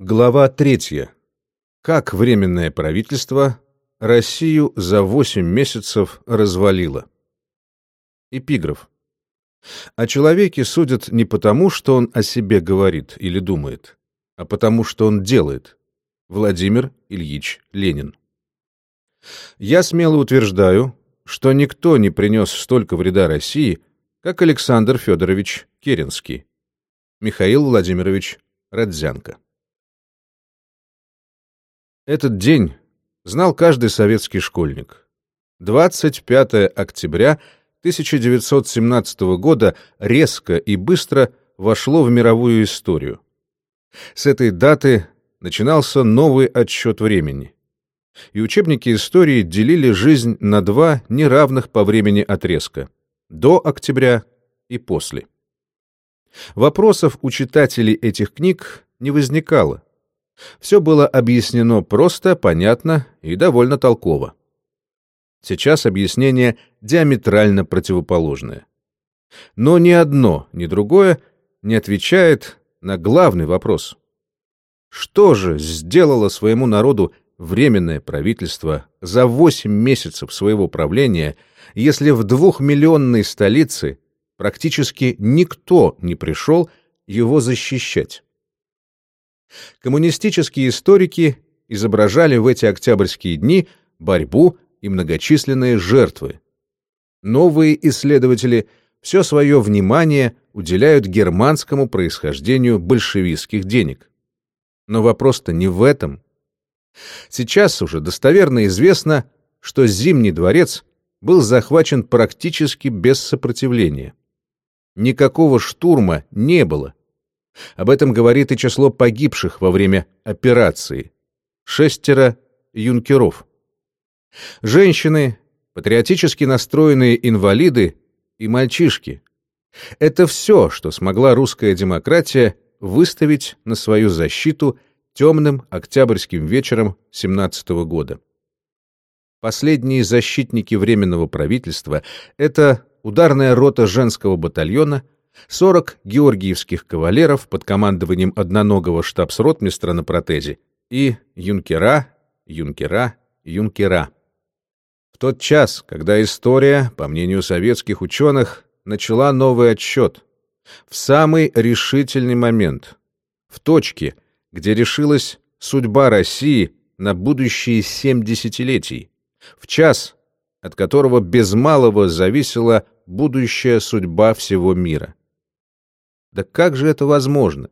Глава третья. Как Временное правительство Россию за восемь месяцев развалило. Эпиграф. О человеке судят не потому, что он о себе говорит или думает, а потому, что он делает. Владимир Ильич Ленин. Я смело утверждаю, что никто не принес столько вреда России, как Александр Федорович Керенский. Михаил Владимирович Родзянко. Этот день знал каждый советский школьник. 25 октября 1917 года резко и быстро вошло в мировую историю. С этой даты начинался новый отсчет времени. И учебники истории делили жизнь на два неравных по времени отрезка — до октября и после. Вопросов у читателей этих книг не возникало. Все было объяснено просто, понятно и довольно толково. Сейчас объяснение диаметрально противоположное. Но ни одно, ни другое не отвечает на главный вопрос. Что же сделало своему народу Временное правительство за 8 месяцев своего правления, если в двухмиллионной столице практически никто не пришел его защищать? Коммунистические историки изображали в эти октябрьские дни борьбу и многочисленные жертвы. Новые исследователи все свое внимание уделяют германскому происхождению большевистских денег. Но вопрос-то не в этом. Сейчас уже достоверно известно, что Зимний дворец был захвачен практически без сопротивления. Никакого штурма не было, об этом говорит и число погибших во время операции. Шестеро юнкеров. Женщины, патриотически настроенные инвалиды и мальчишки. Это все, что смогла русская демократия выставить на свою защиту темным октябрьским вечером 17 года. Последние защитники Временного правительства — это ударная рота женского батальона — 40 георгиевских кавалеров под командованием одноногого штабс-ротмистра на протезе и юнкера, юнкера, юнкера. В тот час, когда история, по мнению советских ученых, начала новый отсчет, в самый решительный момент, в точке, где решилась судьба России на будущие семь десятилетий, в час, от которого без малого зависела будущая судьба всего мира. Да как же это возможно?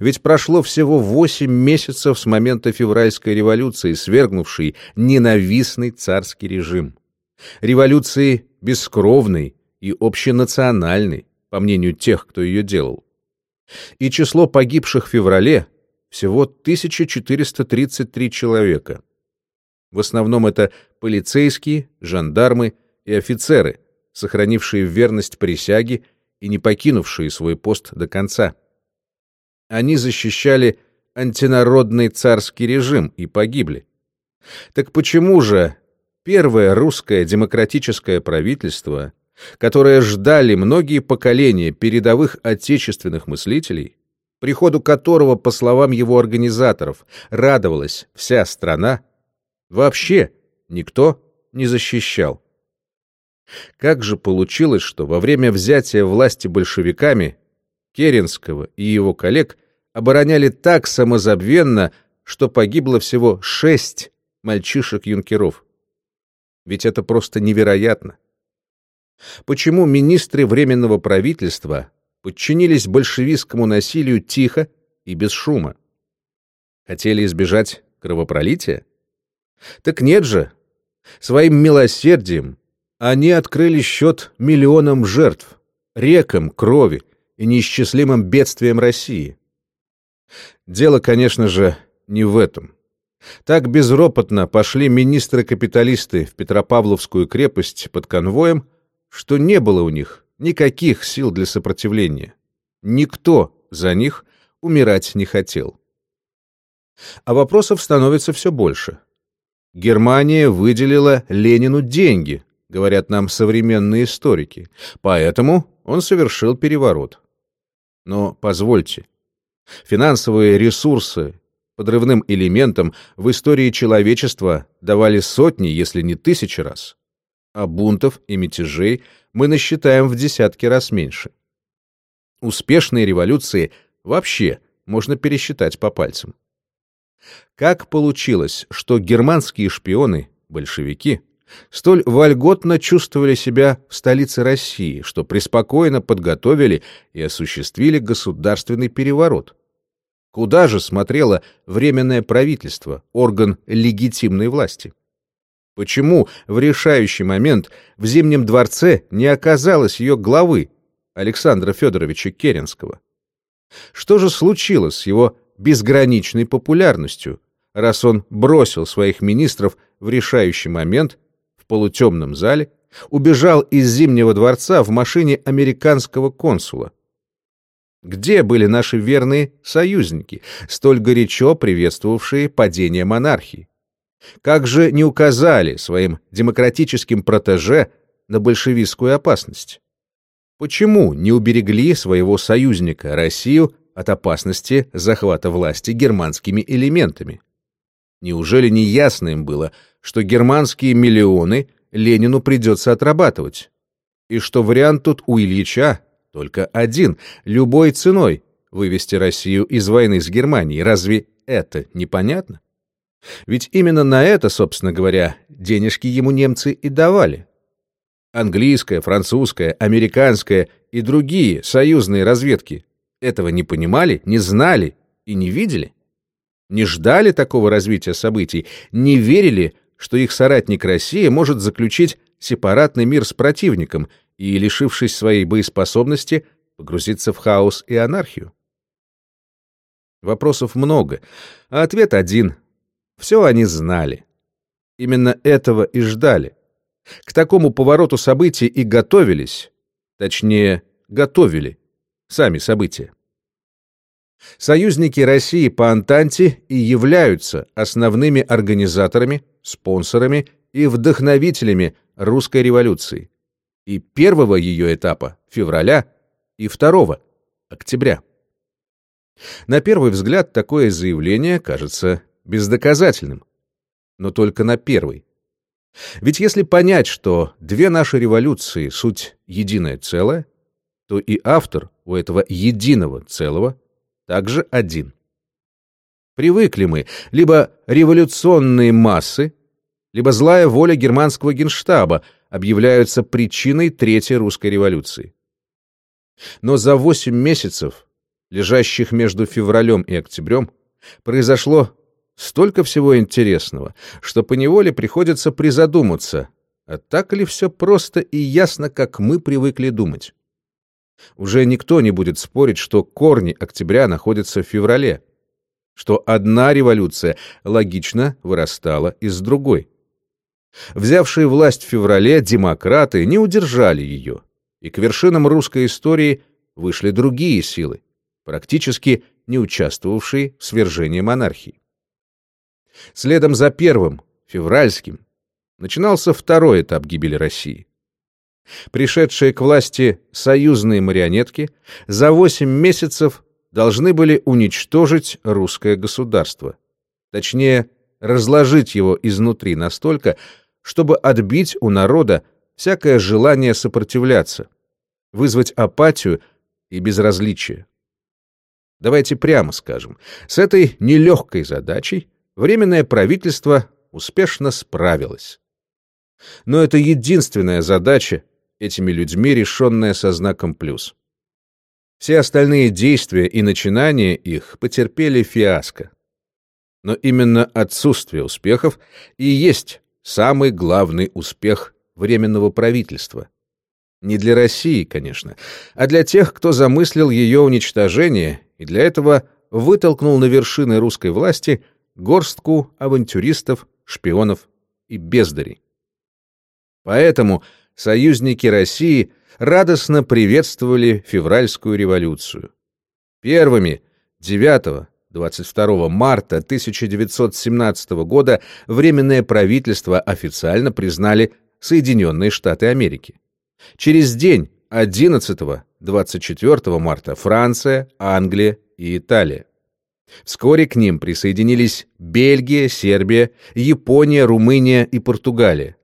Ведь прошло всего восемь месяцев с момента февральской революции, свергнувшей ненавистный царский режим. Революции бескровной и общенациональной, по мнению тех, кто ее делал. И число погибших в феврале всего 1433 человека. В основном это полицейские, жандармы и офицеры, сохранившие верность присяге и не покинувшие свой пост до конца. Они защищали антинародный царский режим и погибли. Так почему же первое русское демократическое правительство, которое ждали многие поколения передовых отечественных мыслителей, приходу которого, по словам его организаторов, радовалась вся страна, вообще никто не защищал? Как же получилось, что во время взятия власти большевиками Керенского и его коллег обороняли так самозабвенно, что погибло всего шесть мальчишек-юнкеров? Ведь это просто невероятно. Почему министры Временного правительства подчинились большевистскому насилию тихо и без шума? Хотели избежать кровопролития? Так нет же. Своим милосердием они открыли счет миллионам жертв, рекам крови и неисчислимым бедствиям России. Дело, конечно же, не в этом. Так безропотно пошли министры-капиталисты в Петропавловскую крепость под конвоем, что не было у них никаких сил для сопротивления. Никто за них умирать не хотел. А вопросов становится все больше. Германия выделила Ленину деньги, говорят нам современные историки. Поэтому он совершил переворот. Но позвольте, Финансовые ресурсы подрывным элементам в истории человечества давали сотни, если не тысячи раз. А бунтов и мятежей мы насчитаем в десятки раз меньше. Успешные революции вообще можно пересчитать по пальцам. Как получилось, что германские шпионы, большевики, столь вольготно чувствовали себя в столице России, что преспокойно подготовили и осуществили государственный переворот? Куда же смотрело Временное правительство, орган легитимной власти? Почему в решающий момент в Зимнем дворце не оказалось ее главы, Александра Федоровича Керенского? Что же случилось с его безграничной популярностью, раз он бросил своих министров в решающий момент в полутемном зале, убежал из Зимнего дворца в машине американского консула, где были наши верные союзники, столь горячо приветствовавшие падение монархии? Как же не указали своим демократическим протеже на большевистскую опасность? Почему не уберегли своего союзника, Россию, от опасности захвата власти германскими элементами? Неужели не ясно им было, что германские миллионы Ленину придется отрабатывать? И что вариант тут у Ильича только один — любой ценой вывести Россию из войны с Германией. Разве это непонятно? Ведь именно на это, собственно говоря, денежки ему немцы и давали. Английская, французская, американская и другие союзные разведки этого не понимали, не знали и не видели? Не ждали такого развития событий, не верили, что их соратник Россия может заключить сепаратный мир с противником и, лишившись своей боеспособности, погрузиться в хаос и анархию? Вопросов много, а ответ один. Все они знали. Именно этого и ждали. К такому повороту событий и готовились, точнее, готовили сами события. Союзники России по Антанте и являются основными организаторами, спонсорами и вдохновителями русской революции и первого ее этапа, февраля, и второго, октября. На первый взгляд такое заявление кажется бездоказательным, но только на первый. Ведь если понять, что две наши революции — суть единое целое, то и автор у этого единого целого также один. Привыкли мы либо революционные массы, либо злая воля германского генштаба объявляются причиной Третьей русской революции. Но за восемь месяцев, лежащих между февралем и октябрем, произошло столько всего интересного, что поневоле приходится призадуматься, а так ли все просто и ясно, как мы привыкли думать. Уже никто не будет спорить, что корни октября находятся в феврале, что одна революция логично вырастала из другой. Взявшие власть в феврале демократы не удержали ее, и к вершинам русской истории вышли другие силы, практически не участвовавшие в свержении монархии. Следом за первым, февральским, начинался второй этап гибели России. Пришедшие к власти союзные марионетки за восемь месяцев должны были уничтожить русское государство. Точнее, разложить его изнутри настолько, чтобы отбить у народа всякое желание сопротивляться, вызвать апатию и безразличие. Давайте прямо скажем, с этой нелегкой задачей Временное правительство успешно справилось. Но это единственная задача, этими людьми решенная со знаком «плюс». Все остальные действия и начинания их потерпели фиаско. Но именно отсутствие успехов и есть самый главный успех Временного правительства. Не для России, конечно, а для тех, кто замыслил ее уничтожение и для этого вытолкнул на вершины русской власти горстку авантюристов, шпионов и бездарей. Поэтому союзники России радостно приветствовали февральскую революцию. Первыми 9 22 марта 1917 года Временное правительство официально признали Соединенные Штаты Америки. Через день, 11-24 марта, Франция, Англия и Италия. Вскоре к ним присоединились Бельгия, Сербия, Япония, Румыния и Португалия.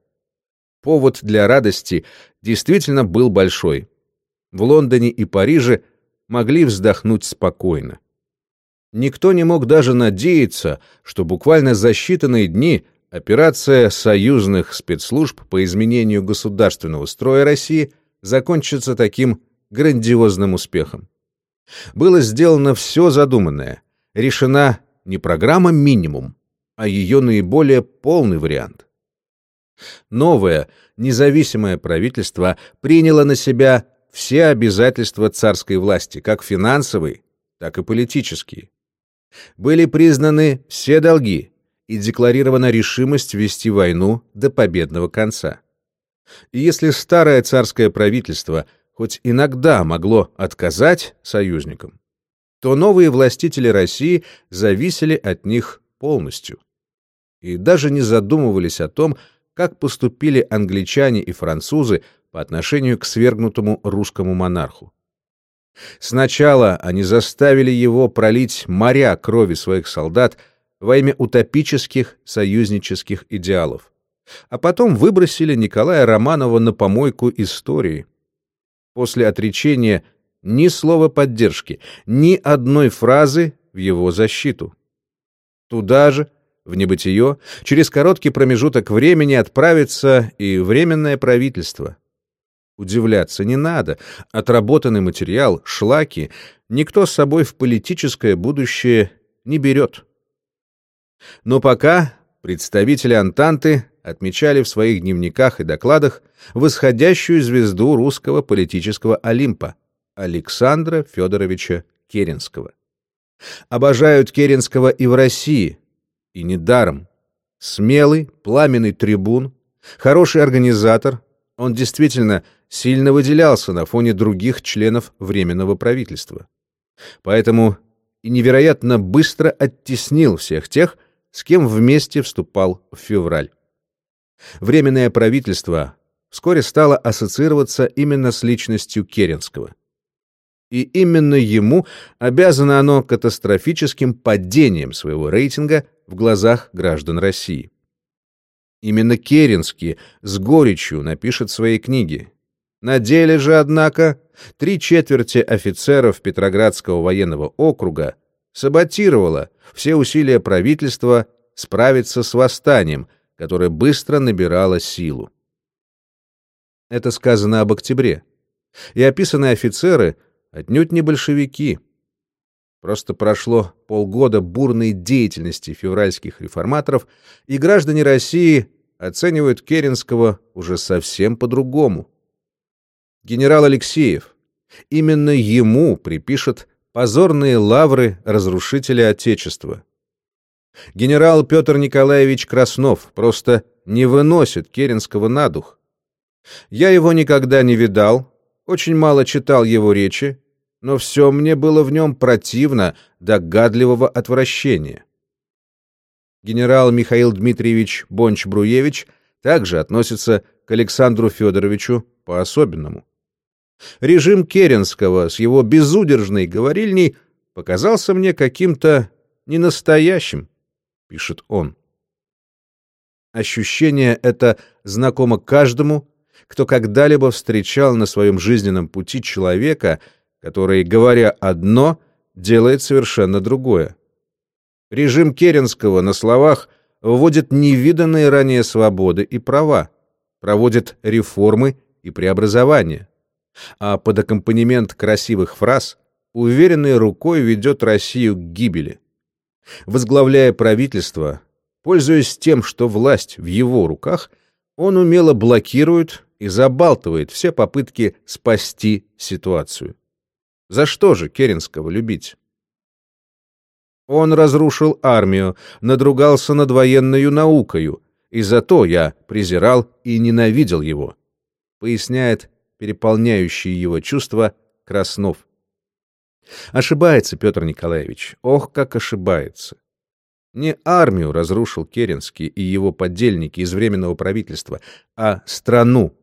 Повод для радости действительно был большой. В Лондоне и Париже могли вздохнуть спокойно. Никто не мог даже надеяться, что буквально за считанные дни операция союзных спецслужб по изменению государственного строя России закончится таким грандиозным успехом. Было сделано все задуманное, решена не программа «Минимум», а ее наиболее полный вариант. Новое, независимое правительство приняло на себя все обязательства царской власти, как финансовые, так и политические. Были признаны все долги и декларирована решимость вести войну до победного конца. И если старое царское правительство хоть иногда могло отказать союзникам, то новые властители России зависели от них полностью. И даже не задумывались о том, как поступили англичане и французы по отношению к свергнутому русскому монарху. Сначала они заставили его пролить моря крови своих солдат во имя утопических союзнических идеалов, а потом выбросили Николая Романова на помойку истории. После отречения ни слова поддержки, ни одной фразы в его защиту. Туда же, в небытие, через короткий промежуток времени отправится и Временное правительство. Удивляться не надо. Отработанный материал, шлаки, никто с собой в политическое будущее не берет. Но пока представители Антанты отмечали в своих дневниках и докладах восходящую звезду русского политического Олимпа Александра Федоровича Керенского. Обожают Керенского и в России, и недаром. Смелый, пламенный трибун, хороший организатор, он действительно сильно выделялся на фоне других членов Временного правительства. Поэтому и невероятно быстро оттеснил всех тех, с кем вместе вступал в февраль. Временное правительство вскоре стало ассоциироваться именно с личностью Керенского. И именно ему обязано оно катастрофическим падением своего рейтинга в глазах граждан России. Именно Керенский с горечью напишет свои книги. На деле же, однако, три четверти офицеров Петроградского военного округа саботировало все усилия правительства справиться с восстанием, которое быстро набирало силу. Это сказано об октябре. И описанные офицеры отнюдь не большевики. Просто прошло полгода бурной деятельности февральских реформаторов, и граждане России оценивают Керенского уже совсем по-другому. Генерал Алексеев. Именно ему припишет позорные лавры разрушителя Отечества. Генерал Петр Николаевич Краснов просто не выносит Керенского на дух. Я его никогда не видал, очень мало читал его речи, но все мне было в нем противно до гадливого отвращения. Генерал Михаил Дмитриевич Бонч-Бруевич также относится к Александру Федоровичу по-особенному. Режим Керенского с его безудержной говорильней показался мне каким-то ненастоящим, пишет он. Ощущение это знакомо каждому, кто когда-либо встречал на своем жизненном пути человека, который, говоря одно, делает совершенно другое. Режим Керенского на словах вводит невиданные ранее свободы и права, проводит реформы и преобразования а под аккомпанемент красивых фраз уверенной рукой ведет Россию к гибели. Возглавляя правительство, пользуясь тем, что власть в его руках, он умело блокирует и забалтывает все попытки спасти ситуацию. За что же Керенского любить? Он разрушил армию, надругался над военной наукою, и за то я презирал и ненавидел его, поясняет переполняющие его чувства, Краснов. Ошибается Петр Николаевич, ох, как ошибается. Не армию разрушил Керенский и его подельники из Временного правительства, а страну,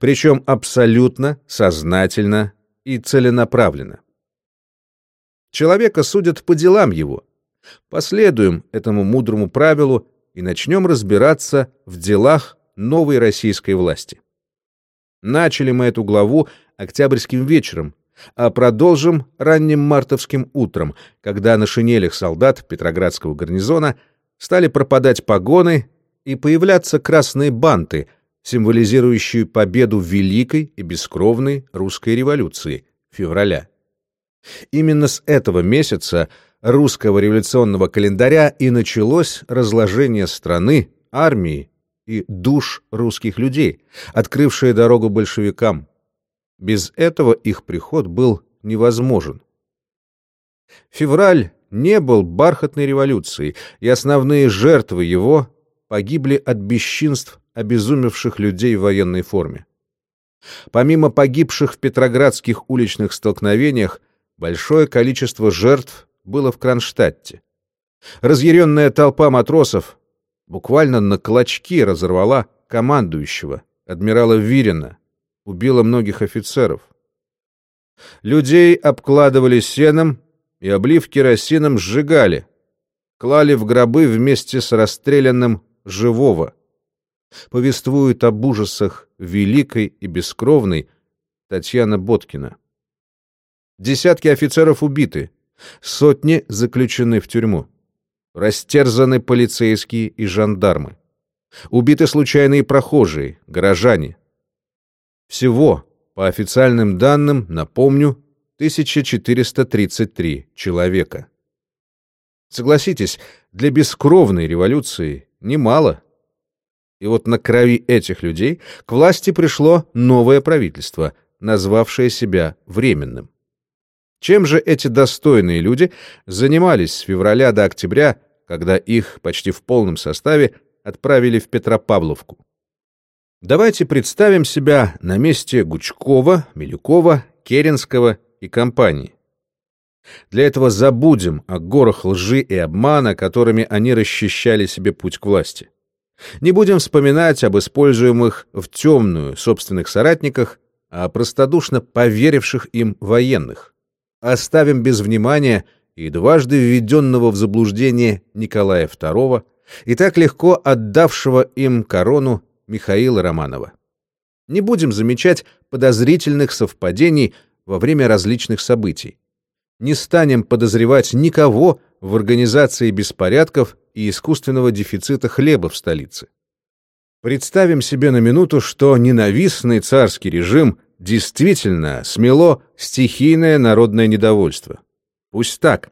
причем абсолютно, сознательно и целенаправленно. Человека судят по делам его. Последуем этому мудрому правилу и начнем разбираться в делах новой российской власти. Начали мы эту главу октябрьским вечером, а продолжим ранним мартовским утром, когда на шинелях солдат Петроградского гарнизона стали пропадать погоны и появляться красные банты, символизирующие победу великой и бескровной русской революции февраля. Именно с этого месяца русского революционного календаря и началось разложение страны, армии и душ русских людей, открывшее дорогу большевикам. Без этого их приход был невозможен. Февраль не был бархатной революцией, и основные жертвы его погибли от бесчинств обезумевших людей в военной форме. Помимо погибших в петроградских уличных столкновениях, большое количество жертв было в Кронштадте. Разъяренная толпа матросов буквально на клочки разорвала командующего, адмирала Вирина, убила многих офицеров. Людей обкладывали сеном и, облив керосином, сжигали, клали в гробы вместе с расстрелянным живого. Повествует об ужасах великой и бескровной Татьяна Боткина. Десятки офицеров убиты, сотни заключены в тюрьму. Растерзаны полицейские и жандармы. Убиты случайные прохожие, горожане. Всего, по официальным данным, напомню, 1433 человека. Согласитесь, для бескровной революции немало. И вот на крови этих людей к власти пришло новое правительство, назвавшее себя временным. Чем же эти достойные люди занимались с февраля до октября, когда их почти в полном составе отправили в Петропавловку? Давайте представим себя на месте Гучкова, Милюкова, Керенского и компании. Для этого забудем о горах лжи и обмана, которыми они расчищали себе путь к власти. Не будем вспоминать об используемых в темную собственных соратниках, а простодушно поверивших им военных оставим без внимания и дважды введенного в заблуждение Николая II и так легко отдавшего им корону Михаила Романова. Не будем замечать подозрительных совпадений во время различных событий. Не станем подозревать никого в организации беспорядков и искусственного дефицита хлеба в столице. Представим себе на минуту, что ненавистный царский режим действительно смело стихийное народное недовольство. Пусть так.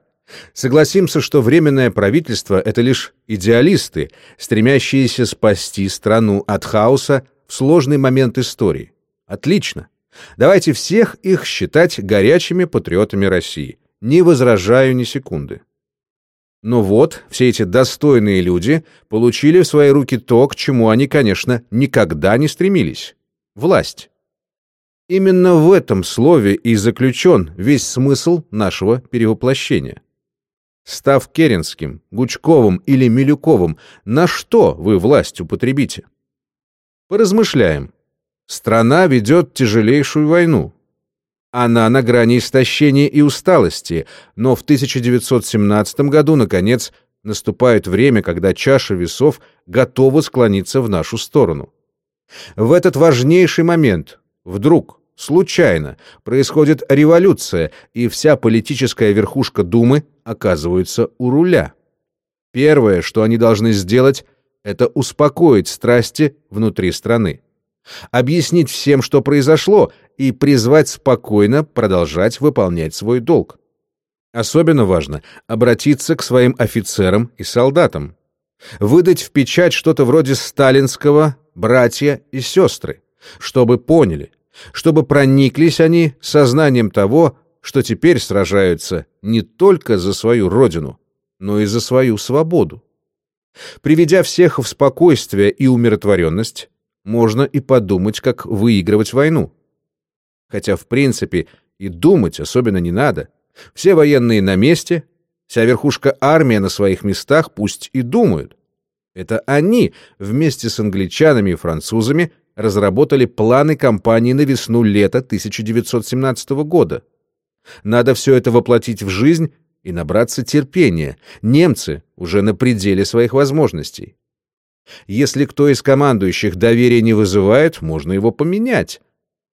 Согласимся, что Временное правительство — это лишь идеалисты, стремящиеся спасти страну от хаоса в сложный момент истории. Отлично. Давайте всех их считать горячими патриотами России. Не возражаю ни секунды. Но вот, все эти достойные люди получили в свои руки то, к чему они, конечно, никогда не стремились — власть. Именно в этом слове и заключен весь смысл нашего перевоплощения. Став Керенским, Гучковым или Милюковым, на что вы власть употребите? Поразмышляем. Страна ведет тяжелейшую войну. Она на грани истощения и усталости, но в 1917 году, наконец, наступает время, когда чаша весов готова склониться в нашу сторону. В этот важнейший момент вдруг случайно, происходит революция, и вся политическая верхушка Думы оказывается у руля. Первое, что они должны сделать, это успокоить страсти внутри страны. Объяснить всем, что произошло, и призвать спокойно продолжать выполнять свой долг. Особенно важно обратиться к своим офицерам и солдатам. Выдать в печать что-то вроде сталинского «братья и сестры», чтобы поняли – чтобы прониклись они сознанием того, что теперь сражаются не только за свою родину, но и за свою свободу. Приведя всех в спокойствие и умиротворенность, можно и подумать, как выигрывать войну. Хотя, в принципе, и думать особенно не надо. Все военные на месте, вся верхушка армии на своих местах пусть и думают. Это они вместе с англичанами и французами разработали планы кампании на весну-лето 1917 года. Надо все это воплотить в жизнь и набраться терпения. Немцы уже на пределе своих возможностей. Если кто из командующих доверия не вызывает, можно его поменять.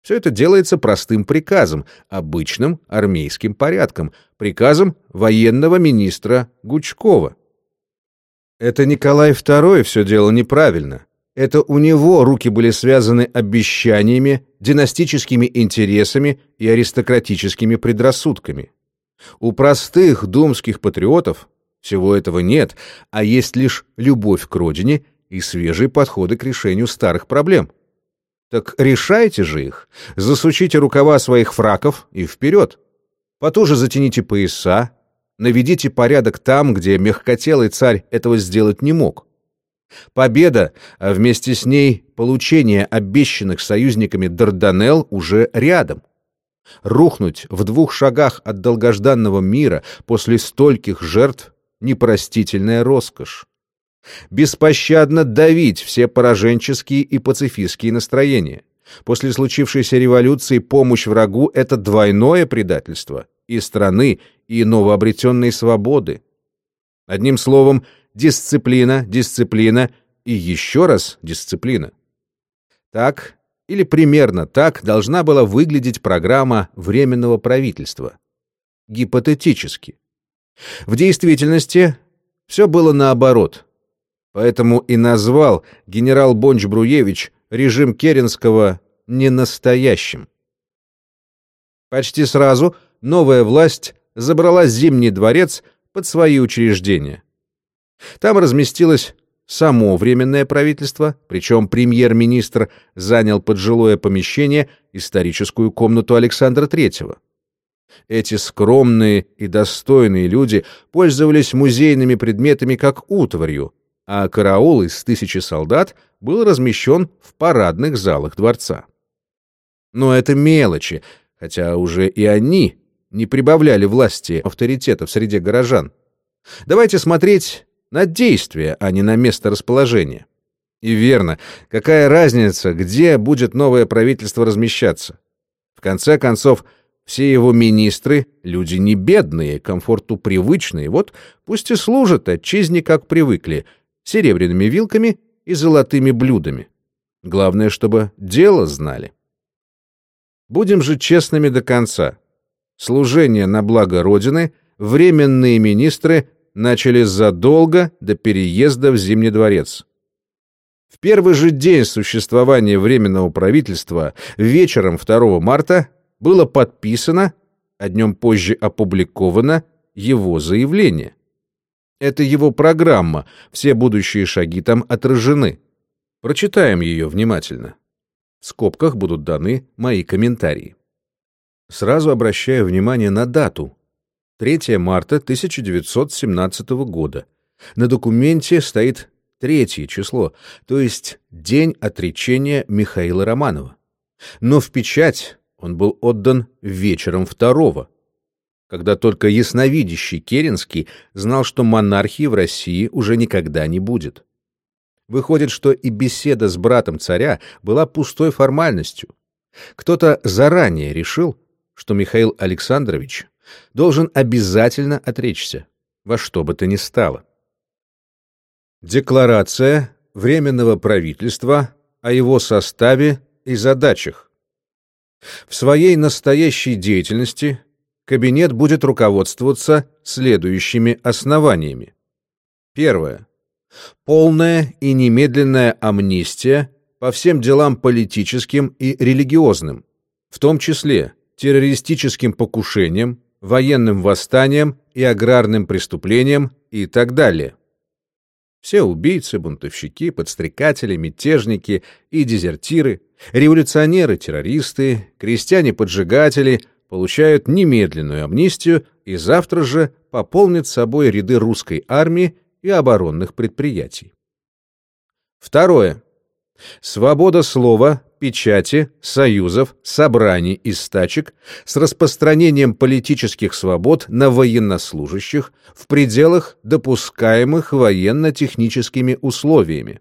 Все это делается простым приказом, обычным армейским порядком, приказом военного министра Гучкова. Это Николай II все делал неправильно. Это у него руки были связаны обещаниями, династическими интересами и аристократическими предрассудками. У простых думских патриотов всего этого нет, а есть лишь любовь к родине и свежие подходы к решению старых проблем. Так решайте же их, засучите рукава своих фраков и вперед. Потуже затяните пояса, наведите порядок там, где мягкотелый царь этого сделать не мог. Победа, а вместе с ней получение обещанных союзниками Дарданелл уже рядом. Рухнуть в двух шагах от долгожданного мира после стольких жертв — непростительная роскошь. Беспощадно давить все пораженческие и пацифистские настроения. После случившейся революции помощь врагу — это двойное предательство и страны, и новообретенной свободы. Одним словом, дисциплина, дисциплина и еще раз дисциплина. Так или примерно так должна была выглядеть программа Временного правительства. Гипотетически. В действительности все было наоборот. Поэтому и назвал генерал Бонч-Бруевич режим Керенского ненастоящим. Почти сразу новая власть забрала Зимний дворец под свои учреждения. Там разместилось само Временное правительство, причем премьер-министр занял под жилое помещение историческую комнату Александра III. Эти скромные и достойные люди пользовались музейными предметами как утварью, а караул из тысячи солдат был размещен в парадных залах дворца. Но это мелочи, хотя уже и они не прибавляли власти авторитета в среде горожан. Давайте смотреть на действие, а не на место расположения. И верно, какая разница, где будет новое правительство размещаться? В конце концов, все его министры — люди не бедные, комфорту привычные, вот пусть и служат отчизне, как привыкли, серебряными вилками и золотыми блюдами. Главное, чтобы дело знали. Будем же честными до конца. Служение на благо Родины временные министры начали задолго до переезда в Зимний дворец. В первый же день существования Временного правительства вечером 2 марта было подписано, а днем позже опубликовано, его заявление. Это его программа, все будущие шаги там отражены. Прочитаем ее внимательно. В скобках будут даны мои комментарии. Сразу обращаю внимание на дату 3 марта 1917 года. На документе стоит третье число, то есть день отречения Михаила Романова. Но в печать он был отдан вечером второго, когда только ясновидящий Керенский знал, что монархии в России уже никогда не будет. Выходит, что и беседа с братом царя была пустой формальностью. Кто-то заранее решил, что Михаил Александрович должен обязательно отречься, во что бы то ни стало. Декларация Временного правительства о его составе и задачах. В своей настоящей деятельности кабинет будет руководствоваться следующими основаниями. Первое. Полная и немедленная амнистия по всем делам политическим и религиозным, в том числе террористическим покушениям, военным восстаниям и аграрным преступлениям и так далее. Все убийцы, бунтовщики, подстрекатели, мятежники и дезертиры, революционеры, террористы, крестьяне-поджигатели получают немедленную амнистию и завтра же пополнят собой ряды русской армии и оборонных предприятий. Второе. Свобода слова, печати, союзов, собраний и стачек с распространением политических свобод на военнослужащих в пределах, допускаемых военно-техническими условиями.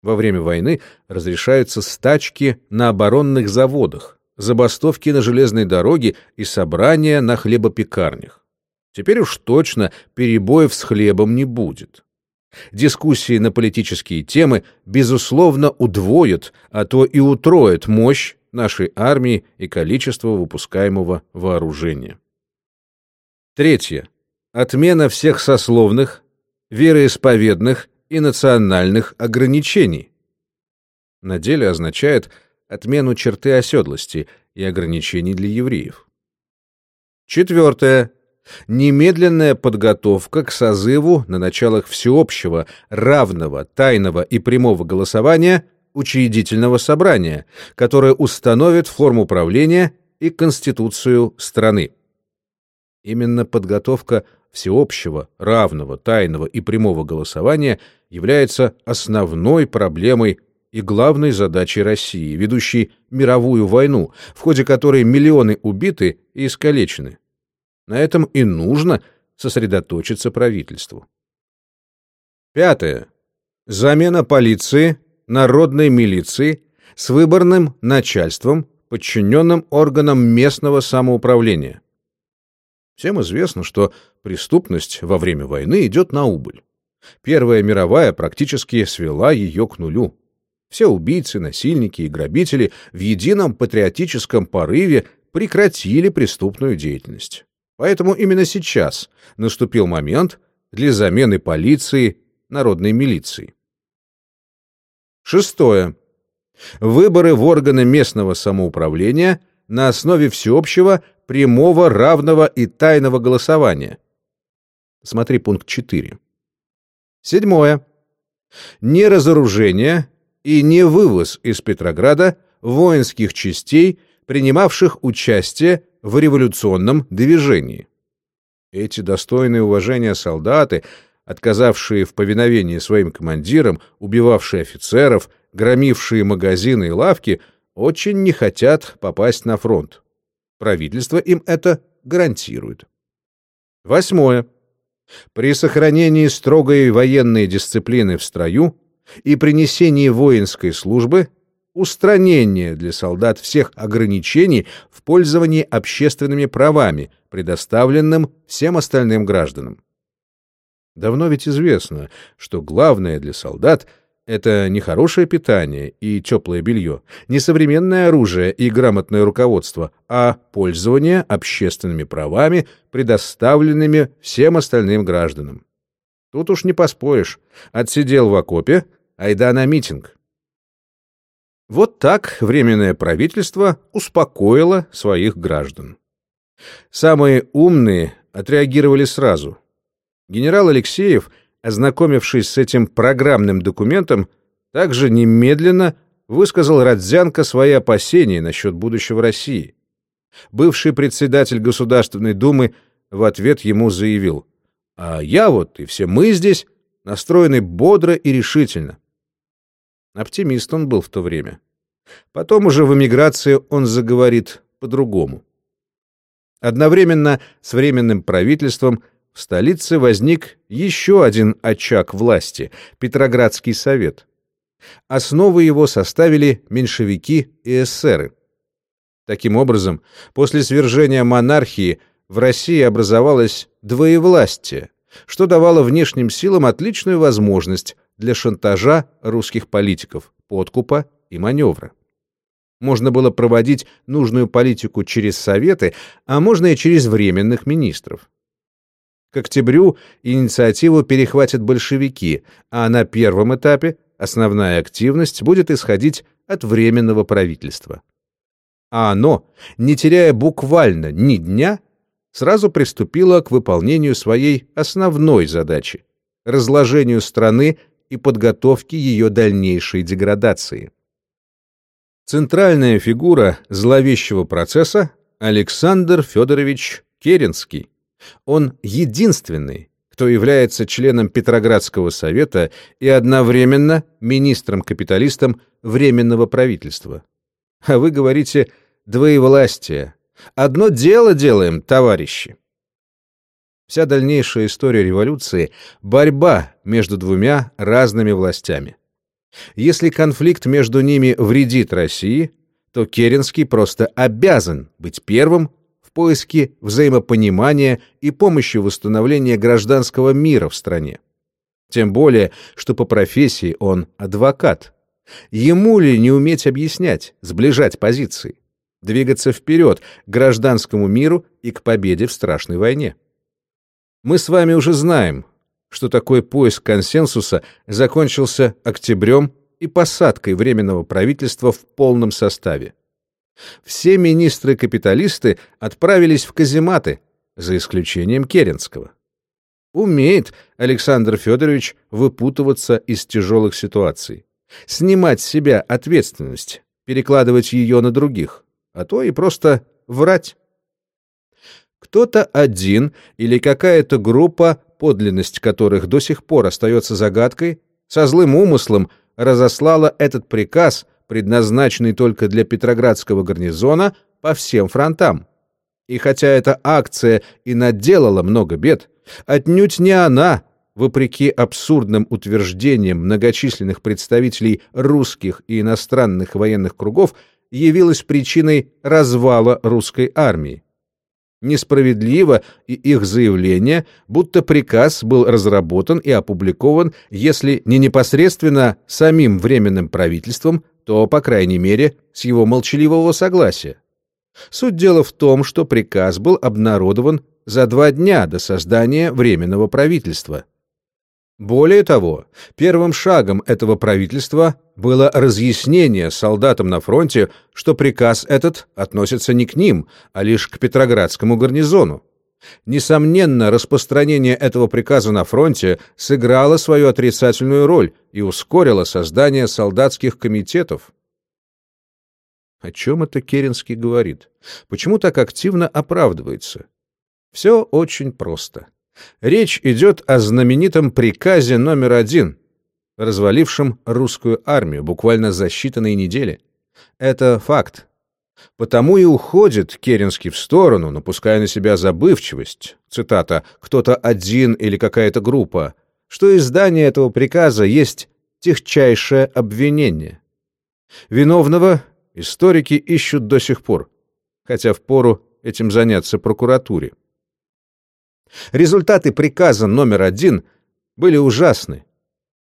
Во время войны разрешаются стачки на оборонных заводах, забастовки на железной дороге и собрания на хлебопекарнях. Теперь уж точно перебоев с хлебом не будет. Дискуссии на политические темы, безусловно, удвоят, а то и утроят мощь нашей армии и количество выпускаемого вооружения. Третье. Отмена всех сословных, вероисповедных и национальных ограничений. На деле означает отмену черты оседлости и ограничений для евреев. Четвертое. Немедленная подготовка к созыву на началах всеобщего, равного, тайного и прямого голосования учредительного собрания, которое установит форму правления и конституцию страны. Именно подготовка всеобщего, равного, тайного и прямого голосования является основной проблемой и главной задачей России, ведущей мировую войну, в ходе которой миллионы убиты и искалечены. На этом и нужно сосредоточиться правительству. Пятое. Замена полиции, народной милиции с выборным начальством, подчиненным органам местного самоуправления. Всем известно, что преступность во время войны идет на убыль. Первая мировая практически свела ее к нулю. Все убийцы, насильники и грабители в едином патриотическом порыве прекратили преступную деятельность. Поэтому именно сейчас наступил момент для замены полиции народной милицией. Шестое. Выборы в органы местного самоуправления на основе всеобщего, прямого, равного и тайного голосования. Смотри пункт 4. Седьмое. Неразоружение и не вывоз из Петрограда воинских частей, принимавших участие в революционном движении. Эти достойные уважения солдаты, отказавшие в повиновении своим командирам, убивавшие офицеров, громившие магазины и лавки, очень не хотят попасть на фронт. Правительство им это гарантирует. Восьмое. При сохранении строгой военной дисциплины в строю и принесении воинской службы устранение для солдат всех ограничений в пользовании общественными правами, предоставленным всем остальным гражданам. Давно ведь известно, что главное для солдат — это не хорошее питание и теплое белье, не современное оружие и грамотное руководство, а пользование общественными правами, предоставленными всем остальным гражданам. Тут уж не поспоришь. Отсидел в окопе, айда на митинг. Вот так Временное правительство успокоило своих граждан. Самые умные отреагировали сразу. Генерал Алексеев, ознакомившись с этим программным документом, также немедленно высказал Родзянко свои опасения насчет будущего России. Бывший председатель Государственной Думы в ответ ему заявил, «А я вот и все мы здесь настроены бодро и решительно. Оптимист он был в то время. Потом уже в эмиграции он заговорит по-другому. Одновременно с Временным правительством в столице возник еще один очаг власти — Петроградский совет. Основы его составили меньшевики и эсеры. Таким образом, после свержения монархии в России образовалось двоевластие, что давало внешним силам отличную возможность для шантажа русских политиков, подкупа и маневра. Можно было проводить нужную политику через советы, а можно и через временных министров. К октябрю инициативу перехватят большевики, а на первом этапе основная активность будет исходить от Временного правительства. А оно, не теряя буквально ни дня, сразу приступило к выполнению своей основной задачи — разложению страны и подготовке ее дальнейшей деградации. Центральная фигура зловещего процесса — Александр Федорович Керенский. Он единственный, кто является членом Петроградского совета и одновременно министром-капиталистом Временного правительства. А вы говорите «двоевластие». Одно дело делаем, товарищи. Вся дальнейшая история революции — борьба между двумя разными властями. Если конфликт между ними вредит России, то Керенский просто обязан быть первым в поиске взаимопонимания и помощи в восстановлении гражданского мира в стране. Тем более, что по профессии он адвокат. Ему ли не уметь объяснять, сближать позиции, двигаться вперед к гражданскому миру и к победе в страшной войне? Мы с вами уже знаем, что такой поиск консенсуса закончился октябрем и посадкой Временного правительства в полном составе. Все министры-капиталисты отправились в казематы, за исключением Керенского. Умеет Александр Федорович выпутываться из тяжелых ситуаций, снимать с себя ответственность, перекладывать ее на других, а то и просто врать. Кто-то один или какая-то группа, подлинность которых до сих пор остается загадкой, со злым умыслом разослала этот приказ, предназначенный только для Петроградского гарнизона, по всем фронтам. И хотя эта акция и наделала много бед, отнюдь не она, вопреки абсурдным утверждениям многочисленных представителей русских и иностранных военных кругов, явилась причиной развала русской армии. Несправедливо и их заявление, будто приказ был разработан и опубликован, если не непосредственно самим Временным правительством, то, по крайней мере, с его молчаливого согласия. Суть дела в том, что приказ был обнародован за два дня до создания Временного правительства. Более того, первым шагом этого правительства было разъяснение солдатам на фронте, что приказ этот относится не к ним, а лишь к Петроградскому гарнизону. Несомненно, распространение этого приказа на фронте сыграло свою отрицательную роль и ускорило создание солдатских комитетов. О чем это Керенский говорит? Почему так активно оправдывается? Все очень просто. Речь идет о знаменитом приказе номер один, развалившем русскую армию буквально за считанные недели. Это факт. Потому и уходит Керенский в сторону, напуская на себя забывчивость, цитата, «кто-то один или какая-то группа», что издание этого приказа есть техчайшее обвинение. Виновного историки ищут до сих пор, хотя впору этим заняться прокуратуре. Результаты приказа номер один были ужасны.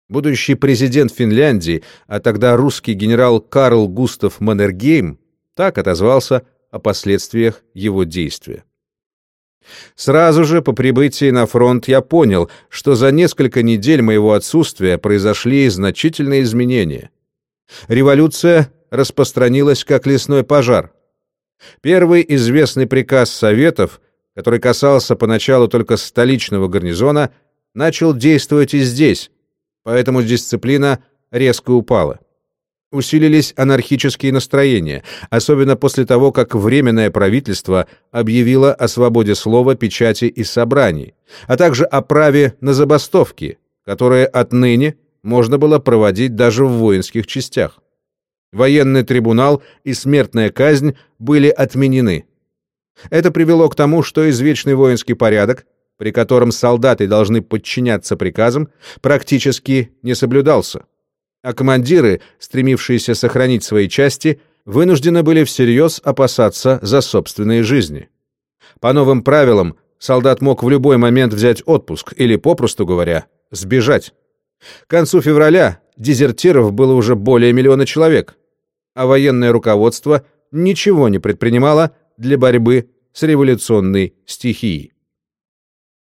Будущий президент Финляндии, а тогда русский генерал Карл Густав Маннергейм, так отозвался о последствиях его действия. Сразу же по прибытии на фронт я понял, что за несколько недель моего отсутствия произошли значительные изменения. Революция распространилась как лесной пожар. Первый известный приказ Советов который касался поначалу только столичного гарнизона, начал действовать и здесь, поэтому дисциплина резко упала. Усилились анархические настроения, особенно после того, как Временное правительство объявило о свободе слова, печати и собраний, а также о праве на забастовки, которые отныне можно было проводить даже в воинских частях. Военный трибунал и смертная казнь были отменены – это привело к тому, что извечный воинский порядок, при котором солдаты должны подчиняться приказам, практически не соблюдался. А командиры, стремившиеся сохранить свои части, вынуждены были всерьез опасаться за собственные жизни. По новым правилам, солдат мог в любой момент взять отпуск или, попросту говоря, сбежать. К концу февраля дезертиров было уже более миллиона человек, а военное руководство ничего не предпринимало для борьбы с революционной стихией.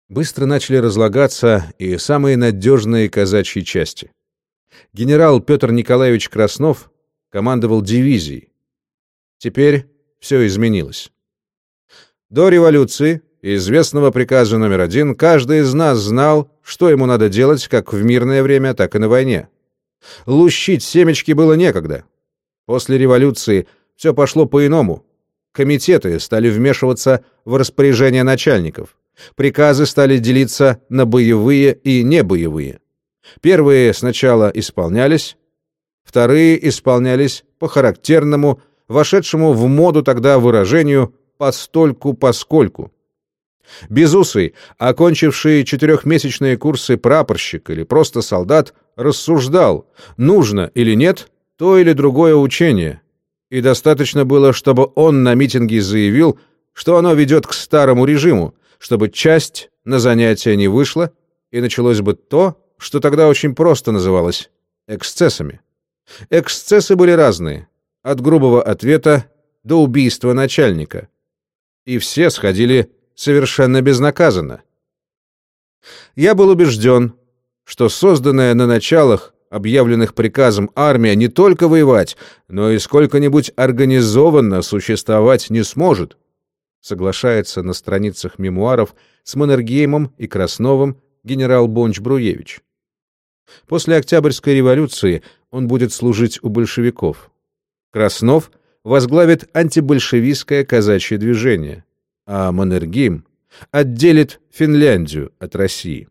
Быстро начали разлагаться и самые надежные казачьи части. Генерал Петр Николаевич Краснов командовал дивизией. Теперь все изменилось. До революции, известного приказа номер один, каждый из нас знал, что ему надо делать как в мирное время, так и на войне. Лущить семечки было некогда. После революции все пошло по-иному. Комитеты стали вмешиваться в распоряжение начальников. Приказы стали делиться на боевые и небоевые. Первые сначала исполнялись, вторые исполнялись по характерному, вошедшему в моду тогда выражению «постольку-поскольку». Безусый, окончивший четырехмесячные курсы прапорщик или просто солдат, рассуждал, нужно или нет то или другое учение, и достаточно было, чтобы он на митинге заявил, что оно ведет к старому режиму, чтобы часть на занятия не вышла, и началось бы то, что тогда очень просто называлось эксцессами. Эксцессы были разные, от грубого ответа до убийства начальника. И все сходили совершенно безнаказанно. Я был убежден, что созданная на началах объявленных приказом армия не только воевать, но и сколько-нибудь организованно существовать не сможет, соглашается на страницах мемуаров с Маннергеймом и Красновым генерал Бонч-Бруевич. После Октябрьской революции он будет служить у большевиков. Краснов возглавит антибольшевистское казачье движение, а Маннергейм отделит Финляндию от России.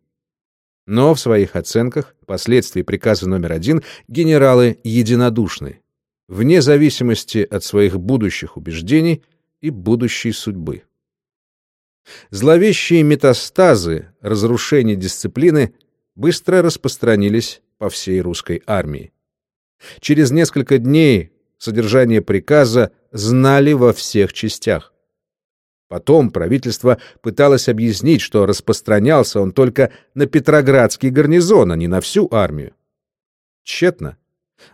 Но в своих оценках последствий приказа номер один генералы единодушны, вне зависимости от своих будущих убеждений и будущей судьбы. Зловещие метастазы разрушения дисциплины быстро распространились по всей русской армии. Через несколько дней содержание приказа знали во всех частях. Потом правительство пыталось объяснить, что распространялся он только на Петроградский гарнизон, а не на всю армию. Тщетно.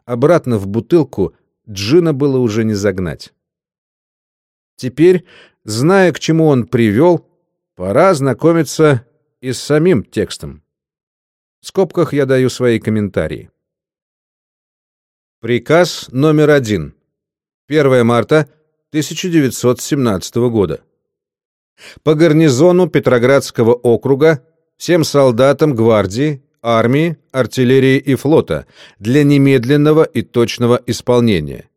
Обратно в бутылку Джина было уже не загнать. Теперь, зная, к чему он привел, пора знакомиться и с самим текстом. В скобках я даю свои комментарии. Приказ номер один. 1 марта 1917 года. По гарнизону Петроградского округа всем солдатам гвардии, армии, артиллерии и флота для немедленного и точного исполнения.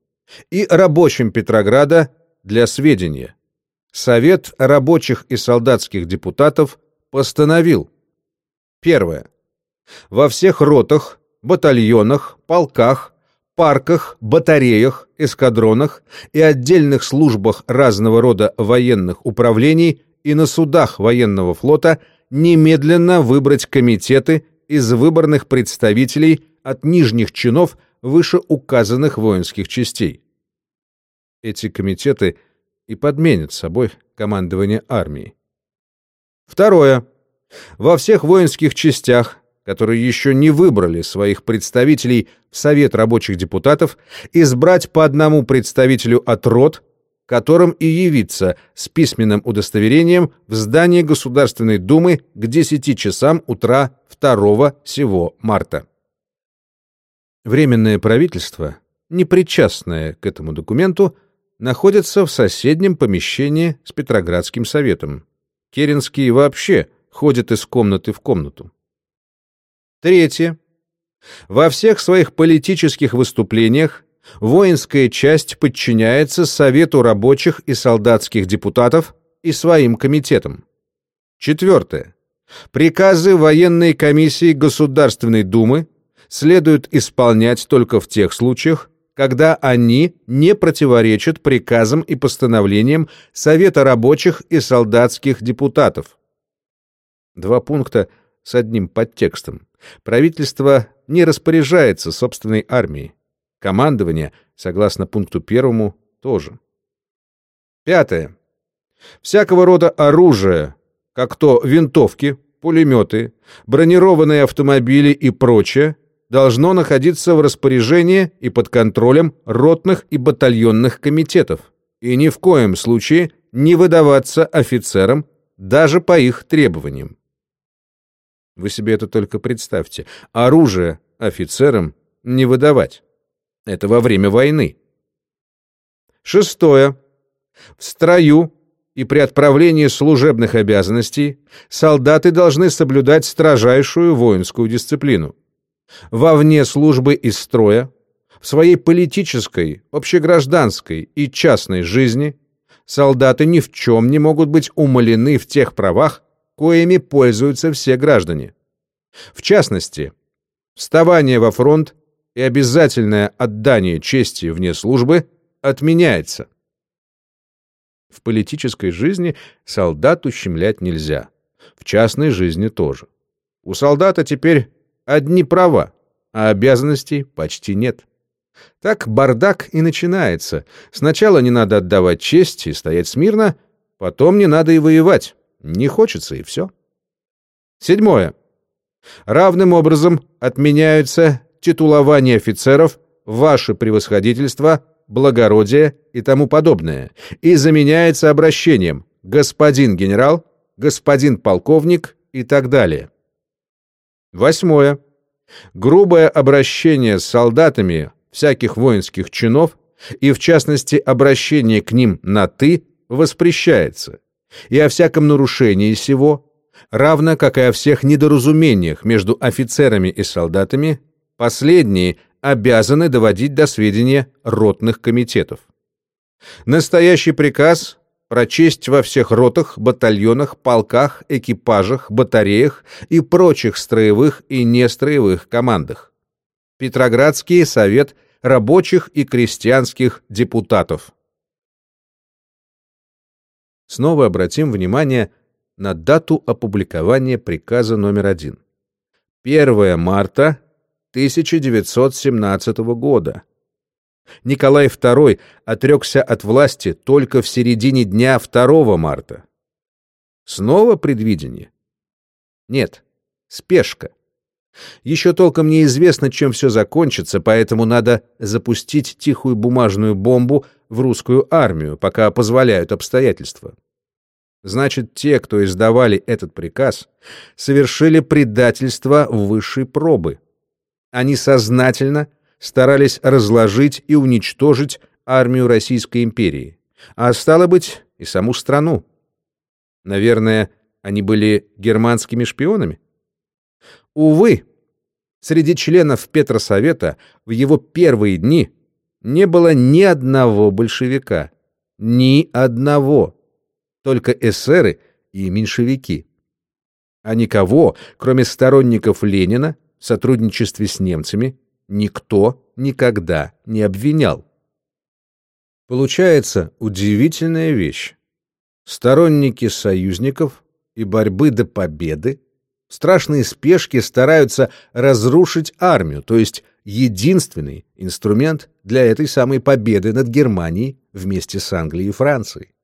И рабочим Петрограда для сведения. Совет рабочих и солдатских депутатов постановил. Первое. Во всех ротах, батальонах, полках, парках, батареях, эскадронах и отдельных службах разного рода военных управлений и на судах военного флота немедленно выбрать комитеты из выборных представителей от нижних чинов вышеуказанных воинских частей. Эти комитеты и подменят собой командование армии. Второе. Во всех воинских частях которые еще не выбрали своих представителей в Совет рабочих депутатов, избрать по одному представителю от род, которым и явиться с письменным удостоверением в здании Государственной Думы к 10 часам утра 2 сего марта. Временное правительство, непричастное к этому документу, находится в соседнем помещении с Петроградским советом. Керенский вообще ходит из комнаты в комнату. Третье. Во всех своих политических выступлениях воинская часть подчиняется Совету рабочих и солдатских депутатов и своим комитетам. Четвертое. Приказы военной комиссии Государственной Думы следует исполнять только в тех случаях, когда они не противоречат приказам и постановлениям Совета рабочих и солдатских депутатов. Два пункта с одним подтекстом. Правительство не распоряжается собственной армией. Командование, согласно пункту первому, тоже. Пятое. Всякого рода оружие, как то винтовки, пулеметы, бронированные автомобили и прочее, должно находиться в распоряжении и под контролем ротных и батальонных комитетов и ни в коем случае не выдаваться офицерам даже по их требованиям. Вы себе это только представьте. Оружие офицерам не выдавать. Это во время войны. Шестое. В строю и при отправлении служебных обязанностей солдаты должны соблюдать строжайшую воинскую дисциплину. Вовне службы и строя, в своей политической, общегражданской и частной жизни солдаты ни в чем не могут быть умалены в тех правах, коими пользуются все граждане. В частности, вставание во фронт и обязательное отдание чести вне службы отменяется. В политической жизни солдат ущемлять нельзя, в частной жизни тоже. У солдата теперь одни права, а обязанностей почти нет. Так бардак и начинается. Сначала не надо отдавать честь и стоять смирно, потом не надо и воевать. Не хочется, и все. Седьмое. Равным образом отменяются титулование офицеров, ваше превосходительство, благородие и тому подобное, и заменяется обращением «господин генерал», «господин полковник» и так далее. Восьмое. Грубое обращение с солдатами всяких воинских чинов и, в частности, обращение к ним на «ты» воспрещается, и о всяком нарушении сего, равно как и о всех недоразумениях между офицерами и солдатами, последние обязаны доводить до сведения ротных комитетов. Настоящий приказ прочесть во всех ротах, батальонах, полках, экипажах, батареях и прочих строевых и нестроевых командах. Петроградский совет рабочих и крестьянских депутатов. Снова обратим внимание на дату опубликования приказа номер один. 1 марта 1917 года. Николай II отрекся от власти только в середине дня 2 марта. Снова предвидение? Нет, спешка. Еще толком неизвестно, чем все закончится, поэтому надо запустить тихую бумажную бомбу в русскую армию, пока позволяют обстоятельства. Значит, те, кто издавали этот приказ, совершили предательство высшей пробы. Они сознательно старались разложить и уничтожить армию Российской империи, а стало быть, и саму страну. Наверное, они были германскими шпионами? Увы, среди членов Петросовета в его первые дни не было ни одного большевика. Ни одного. Только эсеры и меньшевики. А никого, кроме сторонников Ленина, в сотрудничестве с немцами, никто никогда не обвинял. Получается удивительная вещь. Сторонники союзников и борьбы до победы страшные спешки стараются разрушить армию, то есть единственный инструмент для этой самой победы над Германией вместе с Англией и Францией.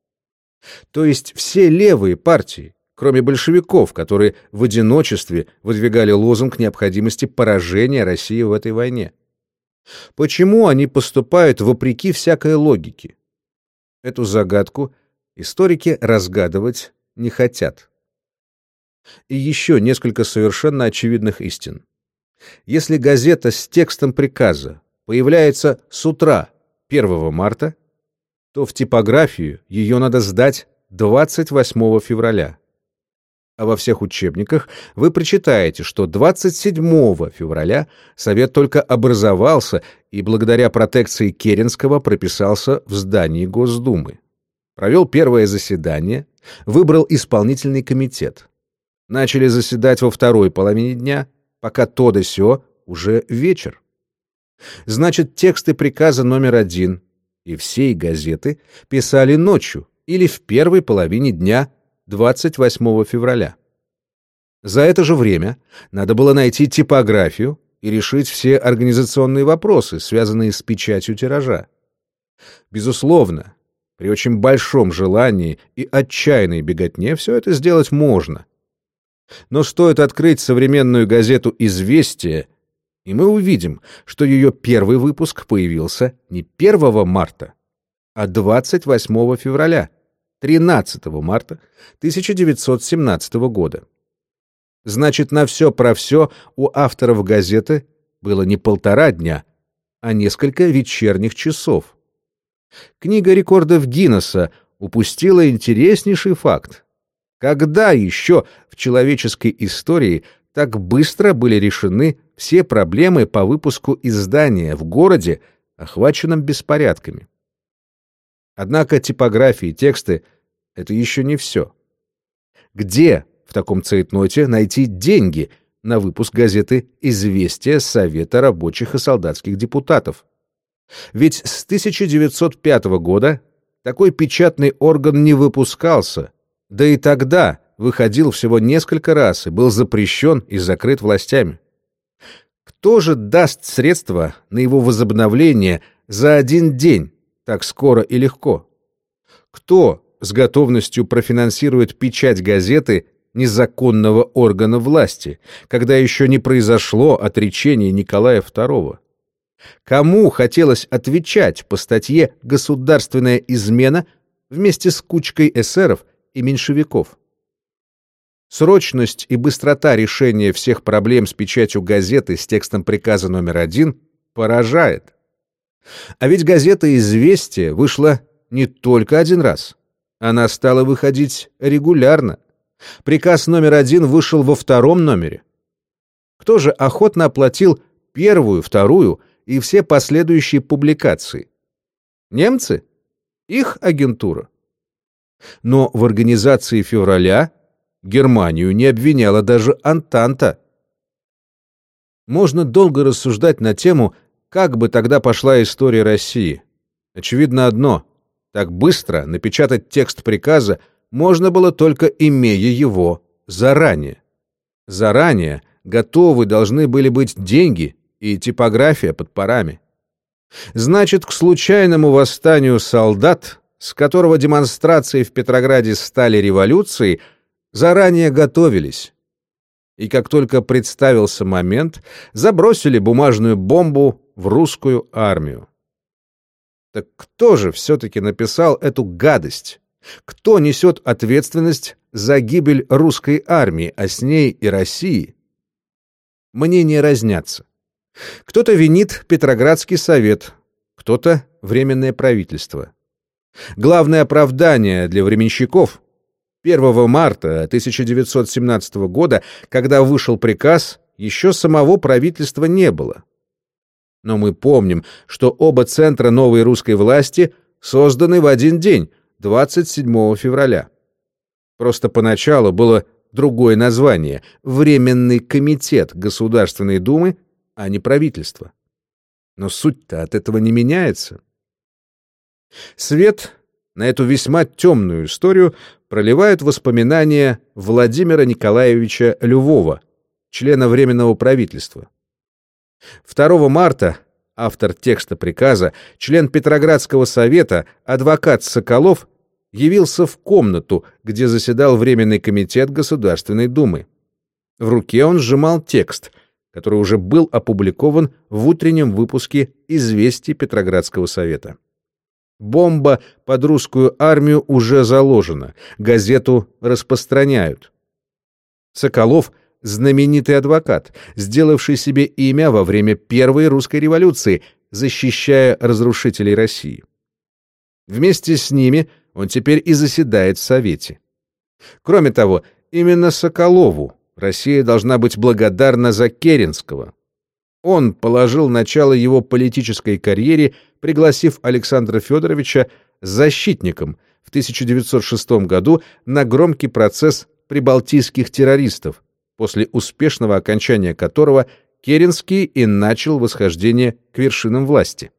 То есть все левые партии, кроме большевиков, которые в одиночестве выдвигали лозунг необходимости поражения России в этой войне. Почему они поступают вопреки всякой логике? Эту загадку историки разгадывать не хотят. И еще несколько совершенно очевидных истин. Если газета с текстом приказа появляется с утра 1 марта, то в типографию ее надо сдать 28 февраля. А во всех учебниках вы прочитаете, что 27 февраля Совет только образовался и благодаря протекции Керенского прописался в здании Госдумы. Провел первое заседание, выбрал исполнительный комитет. Начали заседать во второй половине дня, пока то да сё уже вечер. Значит, тексты приказа номер один и всей газеты писали ночью или в первой половине дня 28 февраля. За это же время надо было найти типографию и решить все организационные вопросы, связанные с печатью тиража. Безусловно, при очень большом желании и отчаянной беготне все это сделать можно. Но стоит открыть современную газету «Известия», и мы увидим, что ее первый выпуск появился не 1 марта, а 28 февраля, 13 марта 1917 года. Значит, на все про все у авторов газеты было не полтора дня, а несколько вечерних часов. Книга рекордов Гиннесса упустила интереснейший факт. Когда еще в человеческой истории так быстро были решены все проблемы по выпуску издания в городе, охваченном беспорядками? Однако типографии и тексты — это еще не все. Где в таком цейтноте найти деньги на выпуск газеты «Известия Совета рабочих и солдатских депутатов»? Ведь с 1905 года такой печатный орган не выпускался — да и тогда выходил всего несколько раз и был запрещен и закрыт властями. Кто же даст средства на его возобновление за один день, так скоро и легко? Кто с готовностью профинансирует печать газеты незаконного органа власти, когда еще не произошло отречение Николая II? Кому хотелось отвечать по статье «Государственная измена» вместе с кучкой эсеров и меньшевиков? Срочность и быстрота решения всех проблем с печатью газеты с текстом приказа номер один поражает. А ведь газета «Известия» вышла не только один раз. Она стала выходить регулярно. Приказ номер один вышел во втором номере. Кто же охотно оплатил первую, вторую и все последующие публикации? Немцы? Их агентура. Но в организации февраля Германию не обвиняла даже Антанта. Можно долго рассуждать на тему, как бы тогда пошла история России. Очевидно одно — так быстро напечатать текст приказа можно было только имея его заранее. Заранее готовы должны были быть деньги и типография под парами. Значит, к случайному восстанию солдат, с которого демонстрации в Петрограде стали революцией, заранее готовились. И как только представился момент, забросили бумажную бомбу в русскую армию. Так кто же все-таки написал эту гадость? Кто несет ответственность за гибель русской армии, а с ней и России? Мнения разнятся. Кто-то винит Петроградский совет, кто-то Временное правительство. Главное оправдание для временщиков 1 марта 1917 года, когда вышел приказ, еще самого правительства не было. Но мы помним, что оба центра новой русской власти созданы в один день, 27 февраля. Просто поначалу было другое название — Временный комитет Государственной Думы, а не правительство. Но суть-то от этого не меняется. Свет на эту весьма темную историю проливают воспоминания Владимира Николаевича Львова, члена Временного правительства. 2 марта автор текста приказа, член Петроградского совета, адвокат Соколов, явился в комнату, где заседал Временный комитет Государственной Думы. В руке он сжимал текст, который уже был опубликован в утреннем выпуске «Известий Петроградского совета». Бомба под русскую армию уже заложена, газету распространяют. Соколов — знаменитый адвокат, сделавший себе имя во время Первой русской революции, защищая разрушителей России. Вместе с ними он теперь и заседает в Совете. Кроме того, именно Соколову Россия должна быть благодарна за Керенского, он положил начало его политической карьере, пригласив Александра Федоровича защитником в 1906 году на громкий процесс прибалтийских террористов, после успешного окончания которого Керенский и начал восхождение к вершинам власти.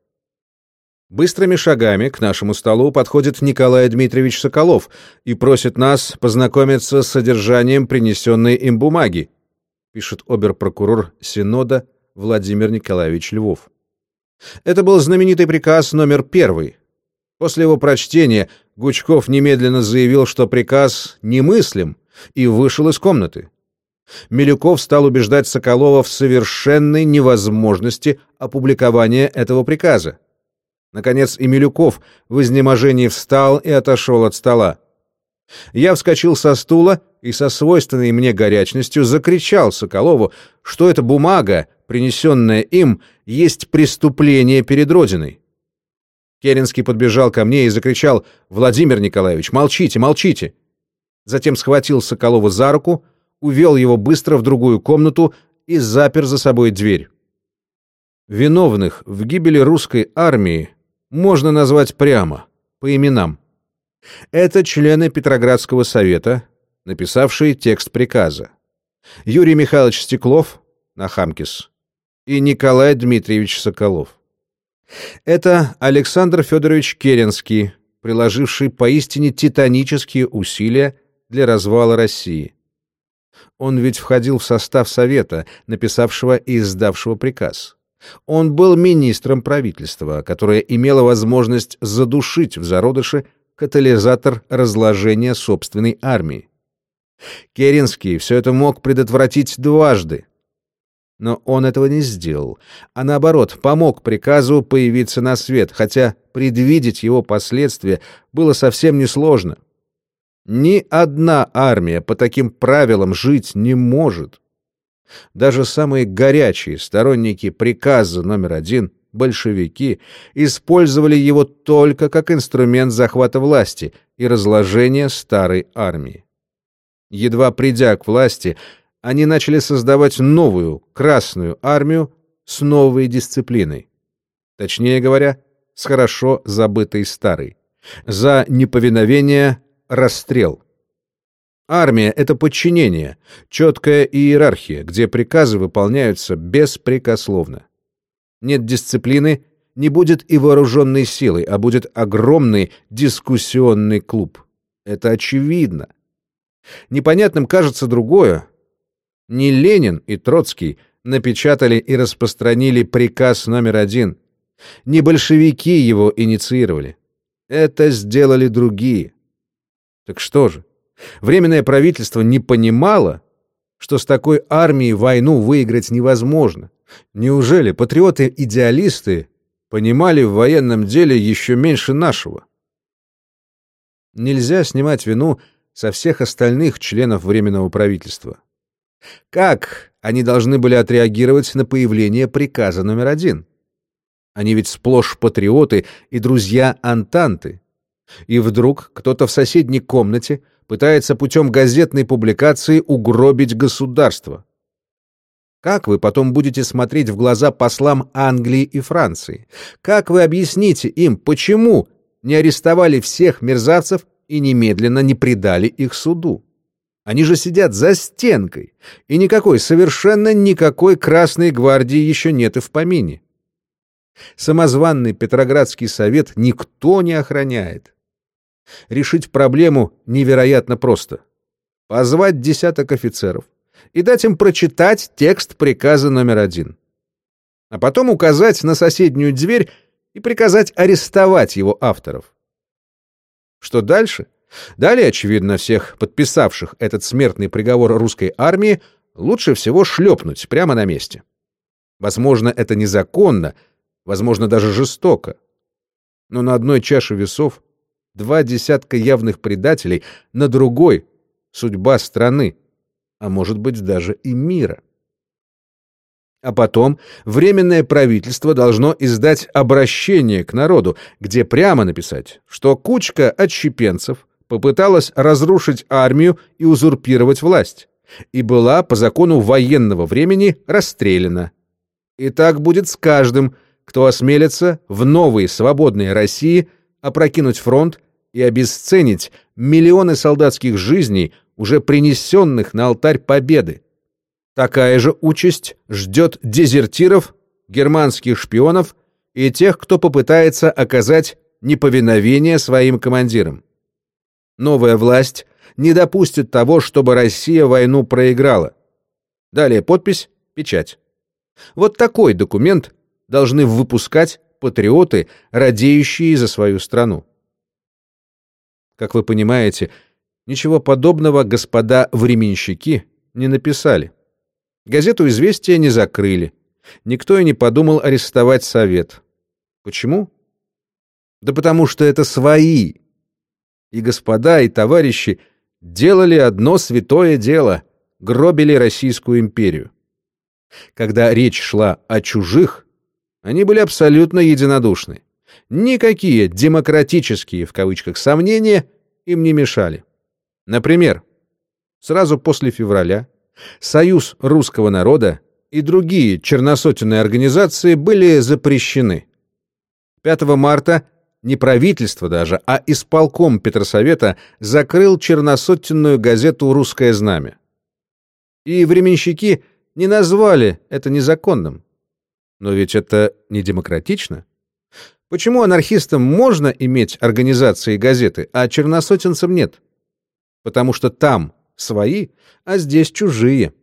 Быстрыми шагами к нашему столу подходит Николай Дмитриевич Соколов и просит нас познакомиться с содержанием принесенной им бумаги, пишет оберпрокурор Синода Владимир Николаевич Львов. Это был знаменитый приказ номер первый. После его прочтения Гучков немедленно заявил, что приказ немыслим, и вышел из комнаты. Милюков стал убеждать Соколова в совершенной невозможности опубликования этого приказа. Наконец и Милюков в изнеможении встал и отошел от стола. Я вскочил со стула и со свойственной мне горячностью закричал Соколову, что эта бумага, принесенная им, есть преступление перед Родиной. Керенский подбежал ко мне и закричал «Владимир Николаевич, молчите, молчите!» Затем схватил Соколова за руку, увел его быстро в другую комнату и запер за собой дверь. Виновных в гибели русской армии можно назвать прямо, по именам. Это члены Петроградского совета, написавшие текст приказа. Юрий Михайлович Стеклов, Нахамкис, и Николай Дмитриевич Соколов. Это Александр Федорович Керенский, приложивший поистине титанические усилия для развала России. Он ведь входил в состав Совета, написавшего и издавшего приказ. Он был министром правительства, которое имело возможность задушить в зародыше катализатор разложения собственной армии. Керенский все это мог предотвратить дважды. Но он этого не сделал, а наоборот, помог приказу появиться на свет, хотя предвидеть его последствия было совсем несложно. Ни одна армия по таким правилам жить не может. Даже самые горячие сторонники приказа номер один, большевики, использовали его только как инструмент захвата власти и разложения старой армии. Едва придя к власти, они начали создавать новую Красную армию с новой дисциплиной. Точнее говоря, с хорошо забытой старой. За неповиновение – расстрел. Армия — это подчинение, четкая иерархия, где приказы выполняются беспрекословно. Нет дисциплины, не будет и вооруженной силы, а будет огромный дискуссионный клуб. Это очевидно. Непонятным кажется другое. Не Ленин и Троцкий напечатали и распространили приказ номер один. Не большевики его инициировали. Это сделали другие. Так что же? Временное правительство не понимало, что с такой армией войну выиграть невозможно. Неужели патриоты-идеалисты понимали в военном деле еще меньше нашего? Нельзя снимать вину со всех остальных членов Временного правительства. Как они должны были отреагировать на появление приказа номер один? Они ведь сплошь патриоты и друзья Антанты. И вдруг кто-то в соседней комнате пытается путем газетной публикации угробить государство. Как вы потом будете смотреть в глаза послам Англии и Франции? Как вы объясните им, почему не арестовали всех мерзавцев и немедленно не предали их суду. Они же сидят за стенкой, и никакой, совершенно никакой Красной гвардии еще нет и в помине. Самозванный Петроградский совет никто не охраняет. Решить проблему невероятно просто. Позвать десяток офицеров и дать им прочитать текст приказа номер один. А потом указать на соседнюю дверь и приказать арестовать его авторов. Что дальше? Далее, очевидно, всех подписавших этот смертный приговор русской армии лучше всего шлепнуть прямо на месте. Возможно, это незаконно, возможно, даже жестоко. Но на одной чаше весов два десятка явных предателей, на другой — судьба страны, а может быть даже и мира. А потом Временное правительство должно издать обращение к народу, где прямо написать, что кучка отщепенцев попыталась разрушить армию и узурпировать власть, и была по закону военного времени расстреляна. И так будет с каждым, кто осмелится в новой свободной России опрокинуть фронт и обесценить миллионы солдатских жизней, уже принесенных на алтарь победы. Такая же участь ждет дезертиров, германских шпионов и тех, кто попытается оказать неповиновение своим командирам. Новая власть не допустит того, чтобы Россия войну проиграла. Далее подпись, печать. Вот такой документ должны выпускать патриоты, радеющие за свою страну. Как вы понимаете, ничего подобного господа временщики не написали. Газету «Известия» не закрыли. Никто и не подумал арестовать совет. Почему? Да потому что это свои. И господа, и товарищи делали одно святое дело — гробили Российскую империю. Когда речь шла о чужих, они были абсолютно единодушны. Никакие «демократические» в кавычках сомнения им не мешали. Например, сразу после февраля Союз русского народа и другие черносотенные организации были запрещены. 5 марта не правительство даже, а исполком Петросовета закрыл черносотенную газету «Русское знамя». И временщики не назвали это незаконным. Но ведь это не демократично. Почему анархистам можно иметь организации и газеты, а черносотенцам нет? Потому что там свои, а здесь чужие.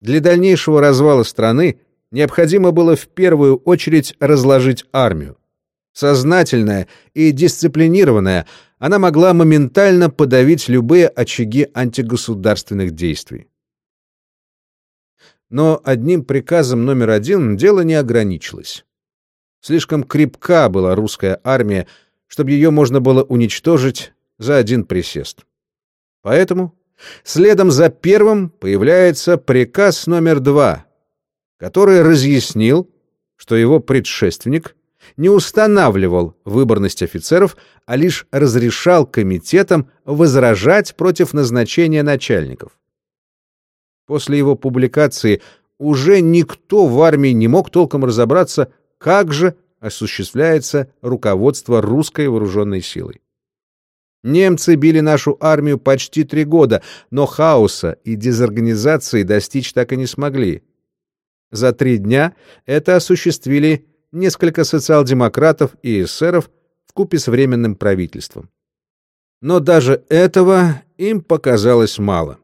Для дальнейшего развала страны необходимо было в первую очередь разложить армию. Сознательная и дисциплинированная, она могла моментально подавить любые очаги антигосударственных действий. Но одним приказом номер один дело не ограничилось. Слишком крепка была русская армия, чтобы ее можно было уничтожить за один присест. Поэтому следом за первым появляется приказ номер два, который разъяснил, что его предшественник не устанавливал выборность офицеров, а лишь разрешал комитетам возражать против назначения начальников. После его публикации уже никто в армии не мог толком разобраться, как же осуществляется руководство русской вооруженной силой. Немцы били нашу армию почти три года, но хаоса и дезорганизации достичь так и не смогли. За три дня это осуществили несколько социал-демократов и эсеров вкупе с Временным правительством. Но даже этого им показалось мало.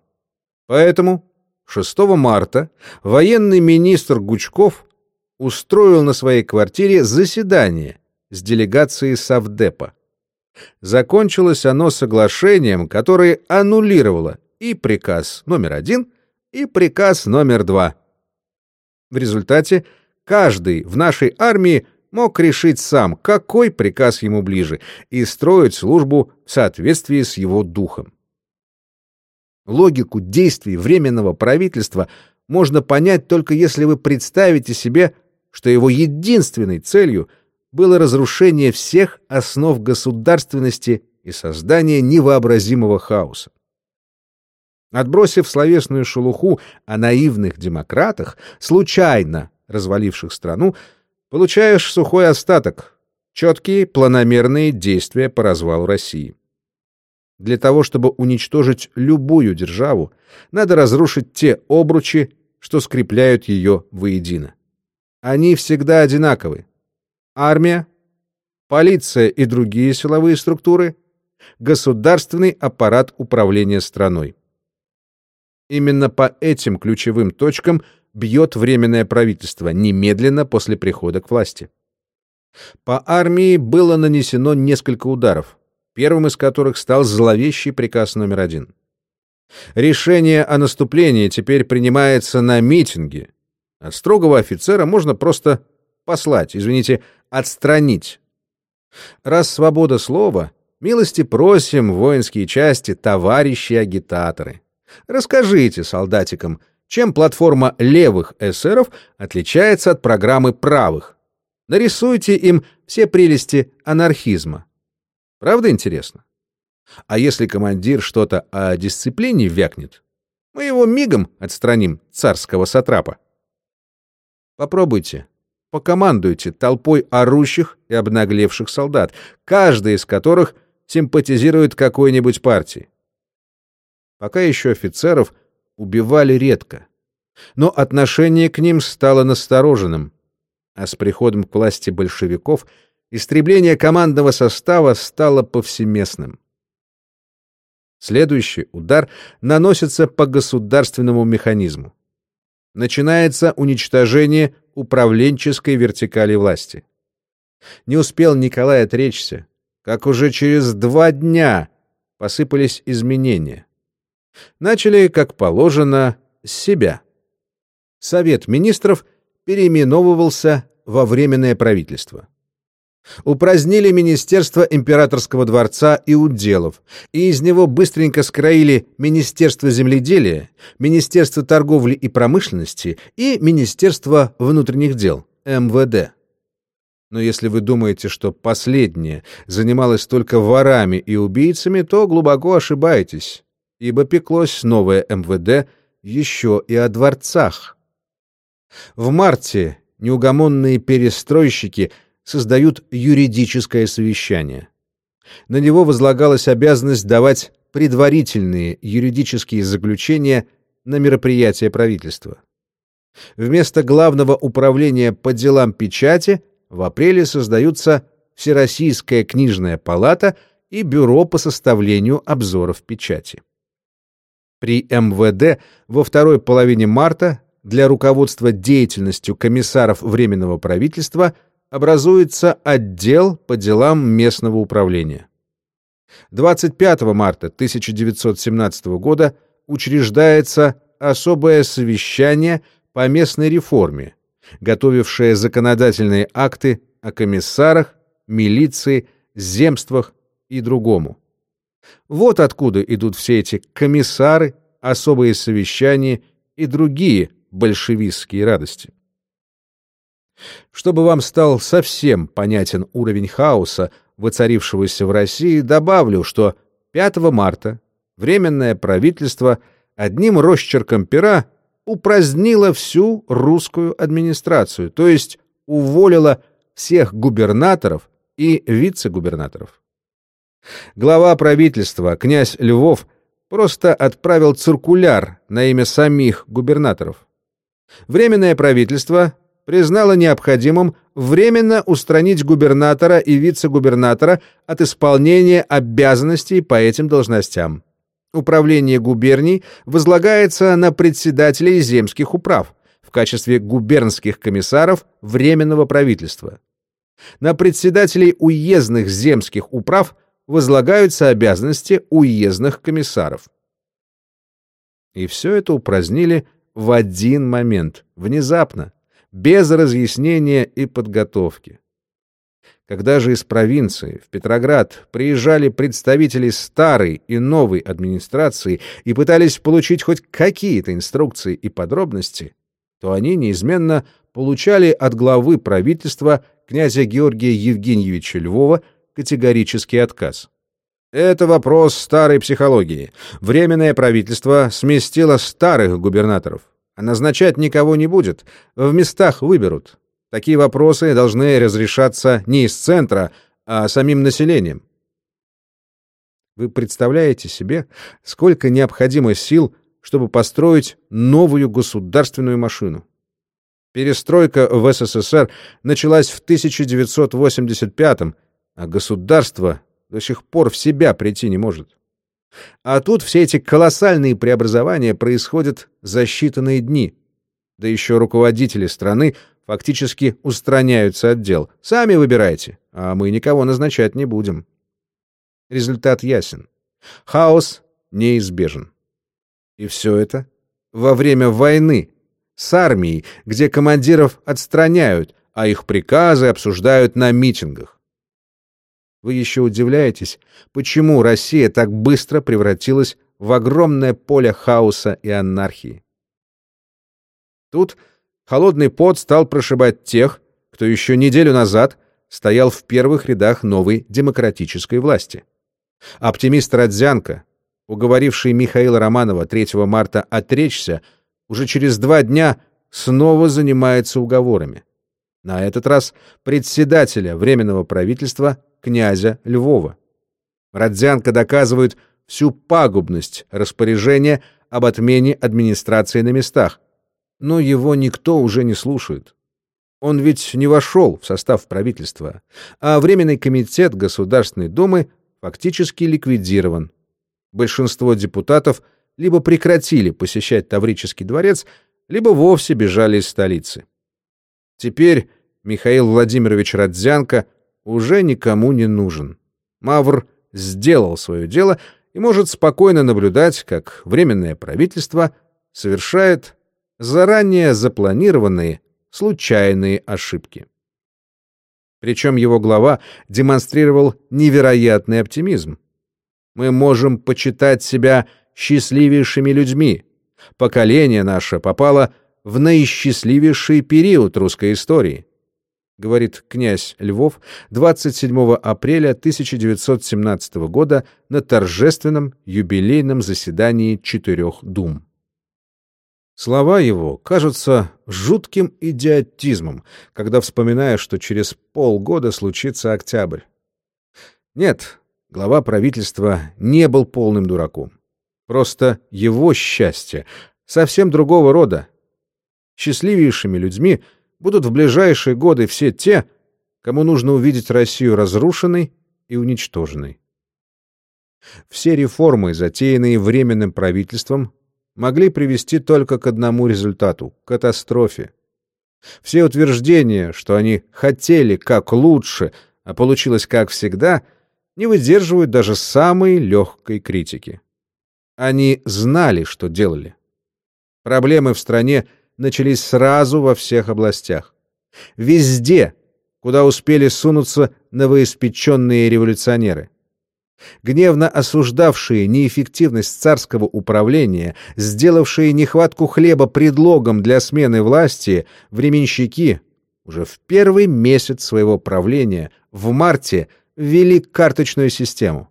Поэтому 6 марта военный министр Гучков устроил на своей квартире заседание с делегацией Совдепа. Закончилось оно соглашением, которое аннулировало и приказ номер один, и приказ номер два. В результате каждый в нашей армии мог решить сам, какой приказ ему ближе, и строить службу в соответствии с его духом. Логику действий Временного правительства можно понять только если вы представите себе что его единственной целью было разрушение всех основ государственности и создание невообразимого хаоса. Отбросив словесную шелуху о наивных демократах, случайно разваливших страну, получаешь сухой остаток — четкие планомерные действия по развалу России. Для того, чтобы уничтожить любую державу, надо разрушить те обручи, что скрепляют ее воедино. Они всегда одинаковы. Армия, полиция и другие силовые структуры, государственный аппарат управления страной. Именно по этим ключевым точкам бьет Временное правительство немедленно после прихода к власти. По армии было нанесено несколько ударов, первым из которых стал зловещий приказ номер один. Решение о наступлении теперь принимается на митинге, от строгого офицера можно просто послать, извините, отстранить. Раз свобода слова, милости просим воинские части, товарищи агитаторы. Расскажите солдатикам, чем платформа левых эсеров отличается от программы правых. Нарисуйте им все прелести анархизма. Правда интересно? А если командир что-то о дисциплине вякнет, мы его мигом отстраним, царского сатрапа. Попробуйте. Покомандуйте толпой орущих и обнаглевших солдат, каждый из которых симпатизирует какой-нибудь партии. Пока еще офицеров убивали редко, но отношение к ним стало настороженным, а с приходом к власти большевиков истребление командного состава стало повсеместным. Следующий удар наносится по государственному механизму начинается уничтожение управленческой вертикали власти. Не успел Николай отречься, как уже через два дня посыпались изменения. Начали, как положено, с себя. Совет министров переименовывался во Временное правительство. Упразднили Министерство императорского дворца и уделов, и из него быстренько скроили Министерство земледелия, Министерство торговли и промышленности и Министерство внутренних дел, МВД. Но если вы думаете, что последнее занималось только ворами и убийцами, то глубоко ошибаетесь, ибо пеклось новое МВД еще и о дворцах. В марте неугомонные перестройщики – создают юридическое совещание. На него возлагалась обязанность давать предварительные юридические заключения на мероприятия правительства. Вместо главного управления по делам печати в апреле создаются Всероссийская книжная палата и Бюро по составлению обзоров печати. При МВД во второй половине марта для руководства деятельностью комиссаров Временного правительства образуется отдел по делам местного управления. 25 марта 1917 года учреждается особое совещание по местной реформе, готовившее законодательные акты о комиссарах, милиции, земствах и другому. Вот откуда идут все эти комиссары, особые совещания и другие большевистские радости. Чтобы вам стал совсем понятен уровень хаоса, воцарившегося в России, добавлю, что 5 марта Временное правительство одним росчерком пера упразднило всю русскую администрацию, то есть уволило всех губернаторов и вице-губернаторов. Глава правительства, князь Львов, просто отправил циркуляр на имя самих губернаторов. Временное правительство признало необходимым временно устранить губернатора и вице-губернатора от исполнения обязанностей по этим должностям. Управление губерний возлагается на председателей земских управ в качестве губернских комиссаров Временного правительства. На председателей уездных земских управ возлагаются обязанности уездных комиссаров. И все это упразднили в один момент, внезапно, без разъяснения и подготовки. Когда же из провинции в Петроград приезжали представители старой и новой администрации и пытались получить хоть какие-то инструкции и подробности, то они неизменно получали от главы правительства князя Георгия Евгеньевича Львова категорический отказ. Это вопрос старой психологии. Временное правительство сместило старых губернаторов, а назначать никого не будет, в местах выберут. Такие вопросы должны разрешаться не из центра, а самим населением. Вы представляете себе, сколько необходимо сил, чтобы построить новую государственную машину? Перестройка в СССР началась в 1985 а государство до сих пор в себя прийти не может. А тут все эти колоссальные преобразования происходят за считанные дни. Да еще руководители страны фактически устраняются от дел. Сами выбирайте, а мы никого назначать не будем. Результат ясен. Хаос неизбежен. И все это во время войны с армией, где командиров отстраняют, а их приказы обсуждают на митингах. Вы еще удивляетесь, почему Россия так быстро превратилась в огромное поле хаоса и анархии. Тут Холодный пот стал прошибать тех, кто еще неделю назад стоял в первых рядах новой демократической власти. Оптимист Родзянко, уговоривший Михаила Романова 3 марта отречься, уже через два дня снова занимается уговорами. На этот раз председателя Временного правительства князя Львова. Родзянко доказывает всю пагубность распоряжения об отмене администрации на местах, но его никто уже не слушает. Он ведь не вошел в состав правительства, а Временный комитет Государственной Думы фактически ликвидирован. Большинство депутатов либо прекратили посещать Таврический дворец, либо вовсе бежали из столицы. Теперь Михаил Владимирович Родзянко уже никому не нужен. Мавр сделал свое дело и может спокойно наблюдать, как Временное правительство совершает заранее запланированные случайные ошибки. Причем его глава демонстрировал невероятный оптимизм. Мы можем почитать себя счастливейшими людьми. Поколение наше попало в наисчастливейший период русской истории, говорит князь Львов 27 апреля 1917 года на торжественном юбилейном заседании четырех дум. Слова его кажутся жутким идиотизмом, когда вспоминаешь, что через полгода случится октябрь. Нет, глава правительства не был полным дураком. Просто его счастье совсем другого рода. Счастливейшими людьми будут в ближайшие годы все те, кому нужно увидеть Россию разрушенной и уничтоженной. Все реформы, затеянные Временным правительством, могли привести только к одному результату — катастрофе. Все утверждения, что они хотели как лучше, а получилось как всегда, не выдерживают даже самой легкой критики. Они знали, что делали. Проблемы в стране начались сразу во всех областях. Везде, куда успели сунуться новоиспеченные революционеры. Гневно осуждавшие неэффективность царского управления, сделавшие нехватку хлеба предлогом для смены власти, временщики уже в первый месяц своего правления, в марте, ввели карточную систему.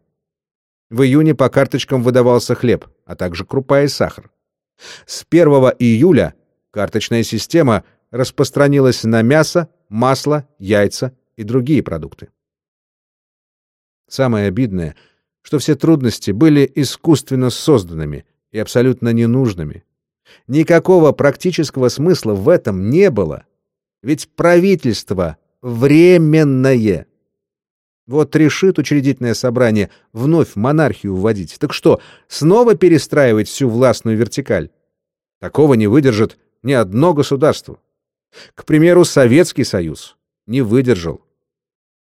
В июне по карточкам выдавался хлеб, а также крупа и сахар. С 1 июля карточная система распространилась на мясо, масло, яйца и другие продукты. Самое обидное, что все трудности были искусственно созданными и абсолютно ненужными. Никакого практического смысла в этом не было. Ведь правительство временное. Вот решит учредительное собрание вновь монархию вводить. Так что, снова перестраивать всю властную вертикаль? Такого не выдержит ни одно государство. К примеру, Советский Союз не выдержал.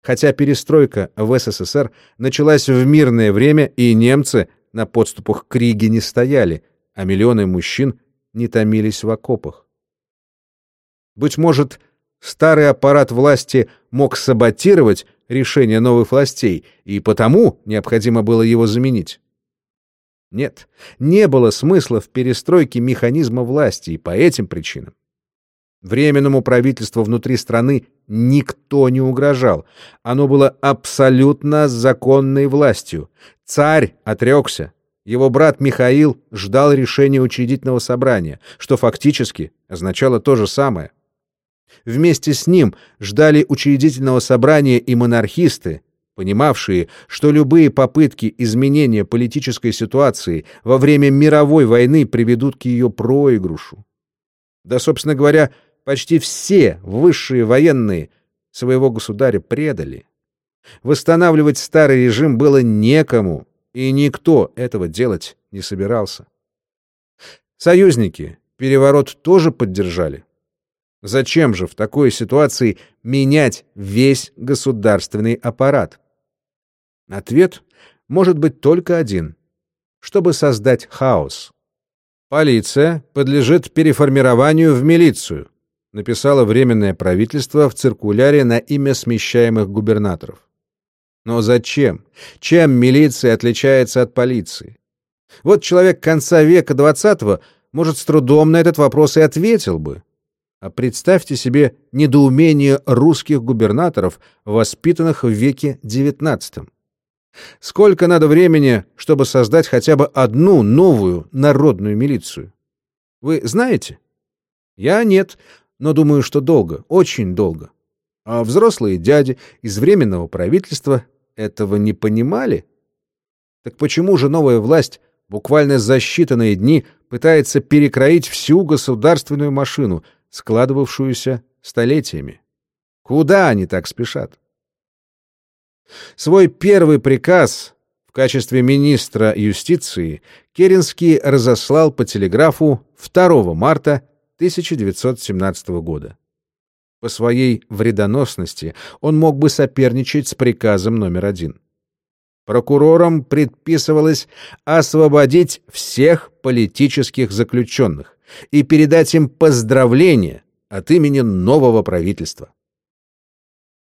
Хотя перестройка в СССР началась в мирное время, и немцы на подступах к Риге не стояли, а миллионы мужчин не томились в окопах. Быть может, старый аппарат власти мог саботировать решение новых властей, и потому необходимо было его заменить. Нет, не было смысла в перестройке механизма власти, и по этим причинам. Временному правительству внутри страны никто не угрожал. Оно было абсолютно законной властью. Царь отрекся. Его брат Михаил ждал решения учредительного собрания, что фактически означало то же самое. Вместе с ним ждали учредительного собрания и монархисты, понимавшие, что любые попытки изменения политической ситуации во время мировой войны приведут к ее проигрышу. Да, собственно говоря, почти все высшие военные своего государя предали. Восстанавливать старый режим было некому, и никто этого делать не собирался. Союзники переворот тоже поддержали. Зачем же в такой ситуации менять весь государственный аппарат? Ответ может быть только один — чтобы создать хаос. Полиция подлежит переформированию в милицию, написало Временное правительство в циркуляре на имя смещаемых губернаторов. Но зачем? Чем милиция отличается от полиции? Вот человек конца века XX, может, с трудом на этот вопрос и ответил бы. А представьте себе недоумение русских губернаторов, воспитанных в веке XIX. Сколько надо времени, чтобы создать хотя бы одну новую народную милицию? Вы знаете? Я нет, но думаю, что долго, очень долго. А взрослые дяди из Временного правительства этого не понимали? Так почему же новая власть буквально за считанные дни пытается перекроить всю государственную машину, складывавшуюся столетиями. Куда они так спешат? Свой первый приказ в качестве министра юстиции Керенский разослал по телеграфу 2 марта 1917 года. По своей вредоносности он мог бы соперничать с приказом номер один. Прокурорам предписывалось освободить всех политических заключенных, и передать им поздравления от имени нового правительства.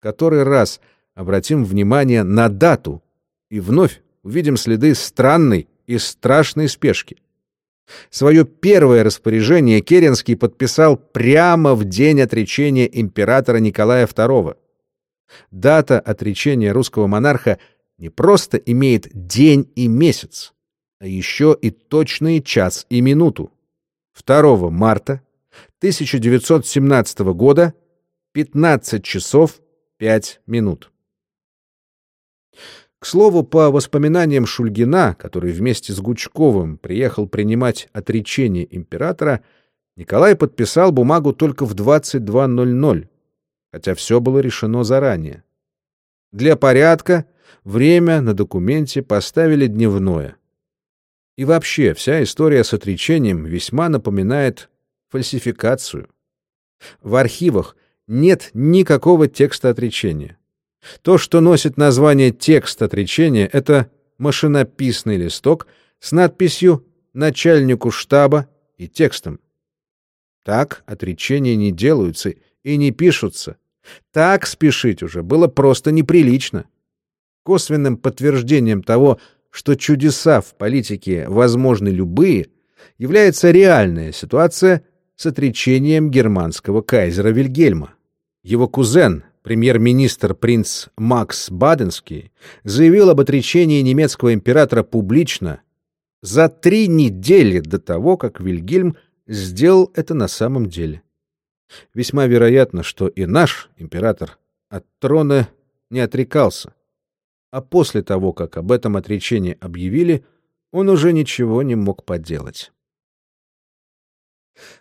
Который раз обратим внимание на дату и вновь увидим следы странной и страшной спешки. Свое первое распоряжение Керенский подписал прямо в день отречения императора Николая II. Дата отречения русского монарха не просто имеет день и месяц, а еще и точный час и минуту. 2 марта 1917 года 15 часов 5 минут. К слову, по воспоминаниям Шульгина, который вместе с Гучковым приехал принимать отречение императора, Николай подписал бумагу только в 22.00, хотя все было решено заранее. Для порядка Время на документе поставили дневное. И вообще, вся история с отречением весьма напоминает фальсификацию. В архивах нет никакого текста отречения. То, что носит название «текст отречения», это машинописный листок с надписью «начальнику штаба» и текстом. Так отречения не делаются и не пишутся. Так спешить уже было просто неприлично. Косвенным подтверждением того, что чудеса в политике возможны любые, является реальная ситуация с отречением германского кайзера Вильгельма. Его кузен, премьер-министр принц Макс Баденский, заявил об отречении немецкого императора публично за три недели до того, как Вильгельм сделал это на самом деле. Весьма вероятно, что и наш император от трона не отрекался, а после того, как об этом отречении объявили, он уже ничего не мог поделать.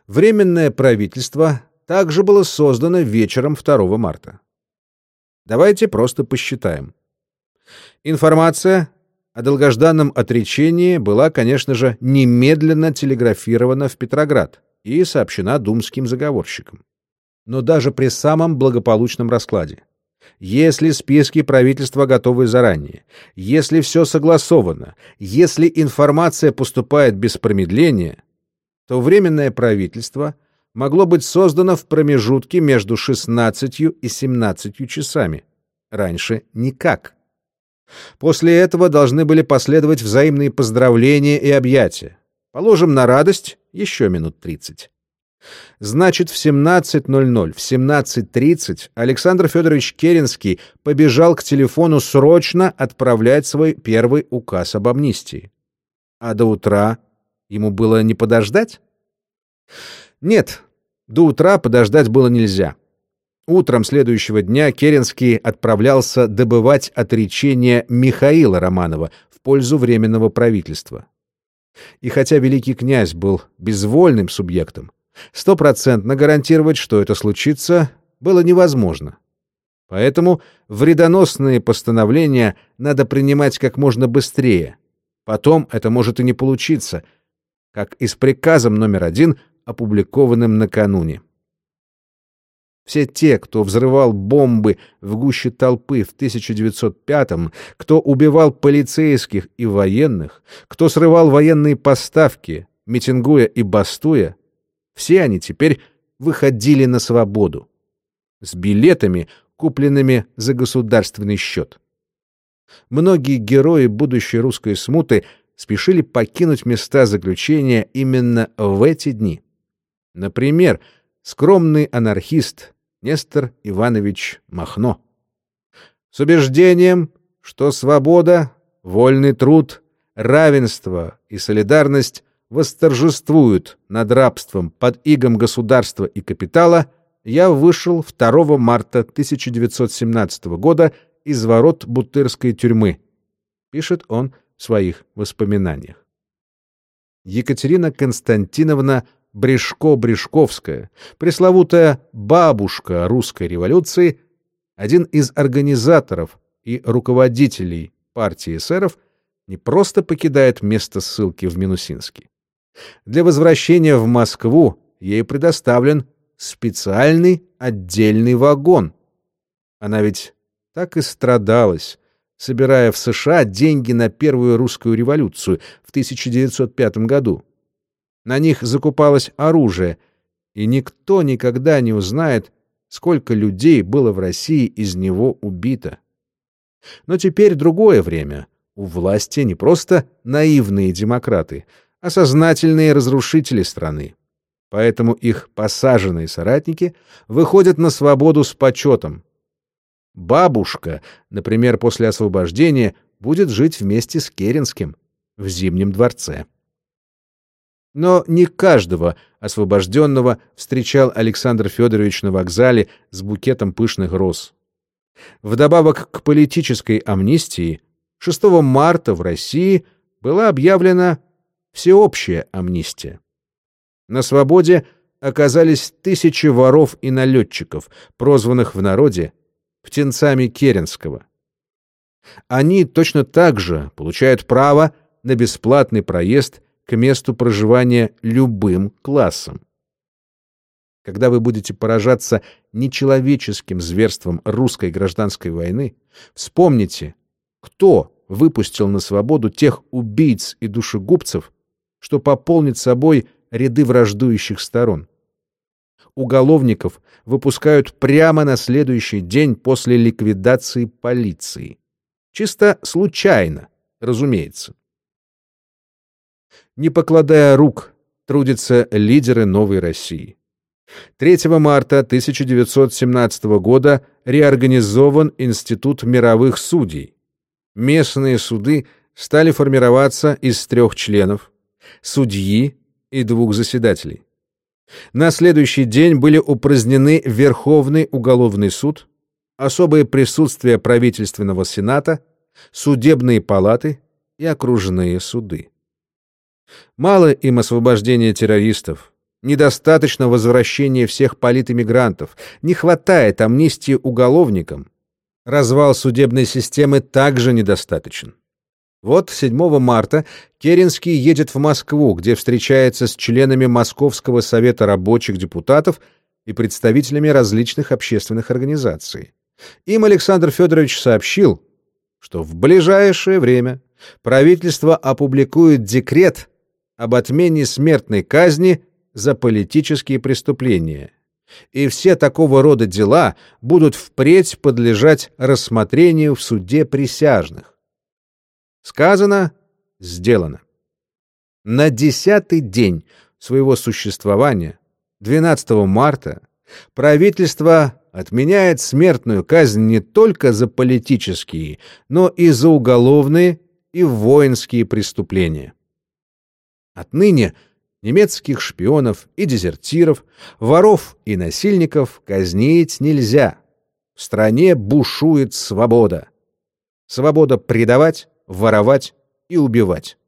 Временное правительство также было создано вечером 2 марта. Давайте просто посчитаем. Информация о долгожданном отречении была, конечно же, немедленно телеграфирована в Петроград и сообщена думским заговорщикам. Но даже при самом благополучном раскладе, если списки правительства готовы заранее, если все согласовано, если информация поступает без промедления, то Временное правительство — могло быть создано в промежутке между 16 и 17 часами. Раньше никак. После этого должны были последовать взаимные поздравления и объятия. Положим на радость еще минут 30. Значит, в 17.00, в 17.30 Александр Федорович Керенский побежал к телефону срочно отправлять свой первый указ об амнистии. А до утра ему было не подождать? Нет, до утра подождать было нельзя. Утром следующего дня Керенский отправлялся добывать отречение Михаила Романова в пользу Временного правительства. И хотя великий князь был безвольным субъектом, стопроцентно гарантировать, что это случится, было невозможно. Поэтому вредоносные постановления надо принимать как можно быстрее. Потом это может и не получиться, как и с приказом номер один опубликованным накануне. Все те, кто взрывал бомбы в гуще толпы в 1905-м, кто убивал полицейских и военных, кто срывал военные поставки, митингуя и бастуя, все они теперь выходили на свободу с билетами, купленными за государственный счет. Многие герои будущей русской смуты спешили покинуть места заключения именно в эти дни. Например, скромный анархист Нестор Иванович Махно. С убеждением, что свобода, вольный труд, равенство и солидарность восторжествуют над рабством под игом государства и капитала, я вышел 2 марта 1917 года из ворот Бутырской тюрьмы, пишет он в своих воспоминаниях. Екатерина Константиновна Брешко-Брешковская, пресловутая бабушка русской революции, один из организаторов и руководителей партии эсеров, не просто покидает место ссылки в Минусинске. Для возвращения в Москву ей предоставлен специальный отдельный вагон. Она ведь так и страдалась, собирая в США деньги на первую русскую революцию в 1905 году. На них закупалось оружие, и никто никогда не узнает, сколько людей было в России из него убито. Но теперь другое время. У власти не просто наивные демократы, а сознательные разрушители страны. Поэтому их посаженные соратники выходят на свободу с почетом. Бабушка, например, после освобождения, будет жить вместе с Керенским в Зимнем дворце. Но не каждого освобожденного встречал Александр Федорович на вокзале с букетом пышных роз. Вдобавок к политической амнистии 6 марта в России была объявлена всеобщая амнистия. На свободе оказались тысячи воров и налетчиков, прозванных в народе птенцами Керенского. Они точно так же получают право на бесплатный проезд к месту проживания любым классом. Когда вы будете поражаться нечеловеческим зверством русской гражданской войны, вспомните, кто выпустил на свободу тех убийц и душегубцев, что пополнит собой ряды враждующих сторон. Уголовников выпускают прямо на следующий день после ликвидации полиции. Чисто случайно, разумеется. Не покладая рук, трудятся лидеры новой России. 3 марта 1917 года реорганизован Институт мировых судей. Местные суды стали формироваться из трех членов – судьи и двух заседателей. На следующий день были упразднены Верховный уголовный суд, особое присутствие правительственного сената, судебные палаты и окружные суды. Мало им освобождения террористов, недостаточно возвращения всех политэмигрантов, не хватает амнистии уголовникам. Развал судебной системы также недостаточен. Вот 7 марта Керенский едет в Москву, где встречается с членами Московского совета рабочих депутатов и представителями различных общественных организаций. Им Александр Федорович сообщил, что в ближайшее время правительство опубликует декрет об отмене смертной казни за политические преступления, и все такого рода дела будут впредь подлежать рассмотрению в суде присяжных. Сказано, сделано. На десятый день своего существования, 12 марта, правительство отменяет смертную казнь не только за политические, но и за уголовные и воинские преступления. Отныне немецких шпионов и дезертиров, воров и насильников казнить нельзя. В стране бушует свобода. Свобода предавать, воровать и убивать.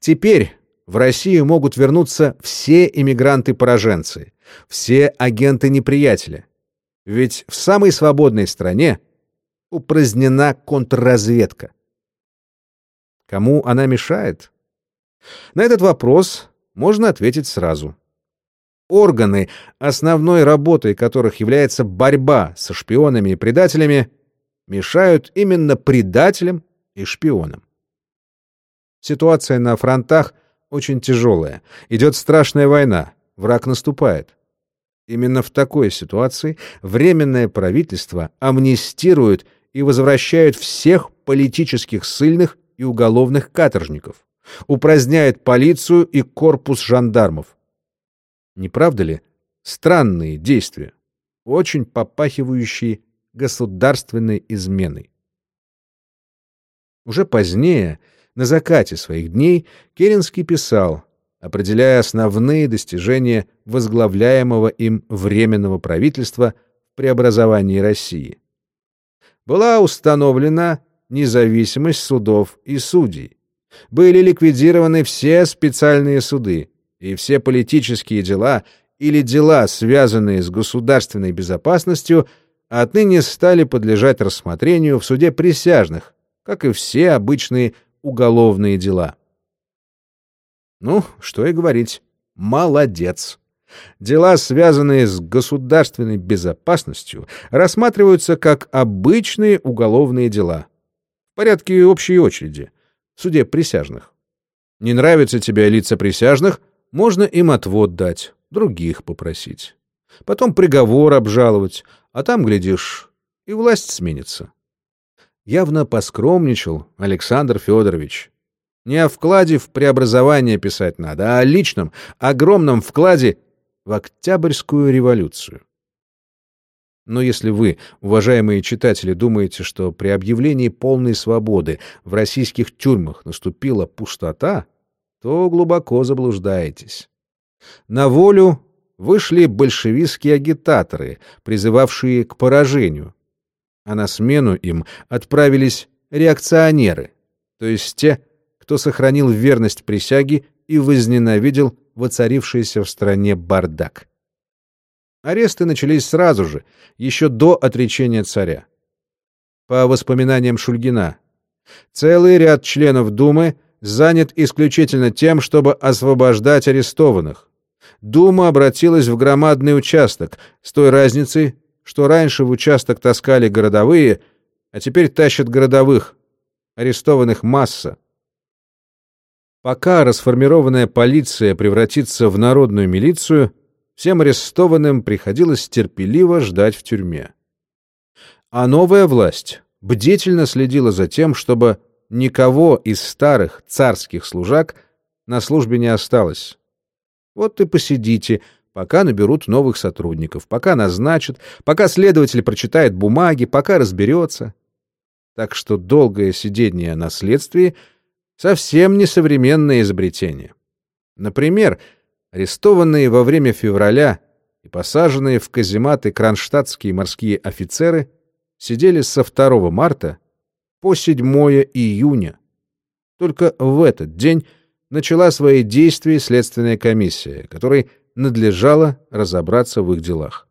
Теперь в Россию могут вернуться все иммигранты-пораженцы, все агенты неприятеля. Ведь в самой свободной стране упразднена контрразведка. Кому она мешает? На этот вопрос можно ответить сразу. Органы, основной работой которых является борьба со шпионами и предателями, мешают именно предателям и шпионам. Ситуация на фронтах очень тяжелая. Идет страшная война. Враг наступает. Именно в такой ситуации Временное правительство амнистирует и возвращает всех политических ссыльных и уголовных каторжников, упраздняет полицию и корпус жандармов. Не правда ли? Странные действия, очень попахивающие государственной изменой. Уже позднее, на закате своих дней, Керенский писал, определяя основные достижения возглавляемого им Временного правительства в преобразовании России. Была установлена независимость судов и судей. Были ликвидированы все специальные суды и все политические дела или дела, связанные с государственной безопасностью, отныне стали подлежать рассмотрению в суде присяжных, как и все обычные уголовные дела. Ну, что и говорить, молодец. Дела, связанные с государственной безопасностью, рассматриваются как обычные уголовные дела. В порядке общей очереди, суде присяжных. Не нравятся тебе лица присяжных, можно им отвод дать, других попросить. Потом приговор обжаловать, а там, глядишь, и власть сменится явно поскромничал Александр Федорович. Не о вкладе в преобразование писать надо, а о личном, огромном вкладе в Октябрьскую революцию. Но если вы, уважаемые читатели, думаете, что при объявлении полной свободы в российских тюрьмах наступила пустота, то глубоко заблуждаетесь. На волю вышли большевистские агитаторы, призывавшие к поражению, а на смену им отправились реакционеры, то есть те, кто сохранил верность присяге и возненавидел воцарившийся в стране бардак. Аресты начались сразу же, еще до отречения царя. по воспоминаниям Шульгина. Целый ряд членов Думы занят исключительно тем, чтобы освобождать арестованных. Дума обратилась в громадный участок, с той разницей, что раньше в участок таскали городовые, а теперь тащат городовых. Арестованных масса. Пока расформированная полиция превратится в народную милицию, всем арестованным приходилось терпеливо ждать в тюрьме. А новая власть бдительно следила за тем, чтобы никого из старых царских служак на службе не осталось. Вот и посидите, пока наберут новых сотрудников, пока назначат, пока следователь прочитает бумаги, пока разберется. Так что долгое сидение на следствии — совсем не современное изобретение. Например, арестованные во время февраля и посаженные в казематы кронштадтские морские офицеры сидели со 2 марта по 7 июня. Только в этот день начала свои действия следственная комиссия, которой надлежало разобраться в их делах.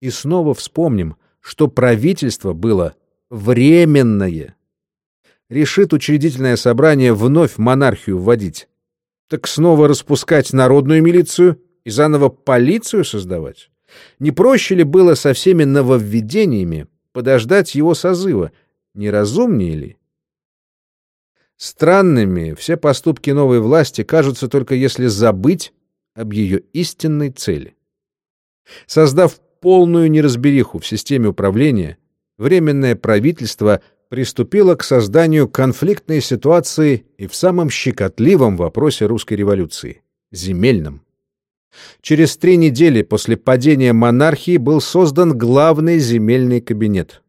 И снова вспомним, что правительство было временное, решит учредительное собрание вновь монархию вводить, так снова распускать народную милицию и заново полицию создавать? Не проще ли было со всеми нововведениями подождать его созыва? Не разумнее ли? Странными все поступки новой власти кажутся только если забыть об ее истинной цели. Создав полную неразбериху в системе управления, Временное правительство – приступила к созданию конфликтной ситуации и в самом щекотливом вопросе русской революции — земельном. Через три недели после падения монархии был создан главный земельный кабинет.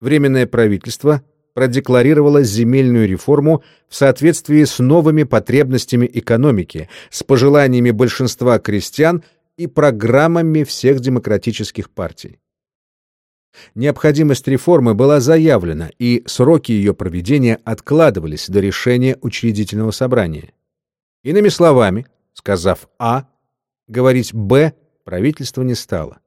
Временное правительство продекларировало земельную реформу в соответствии с новыми потребностями экономики, с пожеланиями большинства крестьян и программами всех демократических партий. Необходимость реформы была заявлена, и сроки ее проведения откладывались до решения учредительного собрания. Иными словами, сказав «А», говорить «Б» правительство не стало.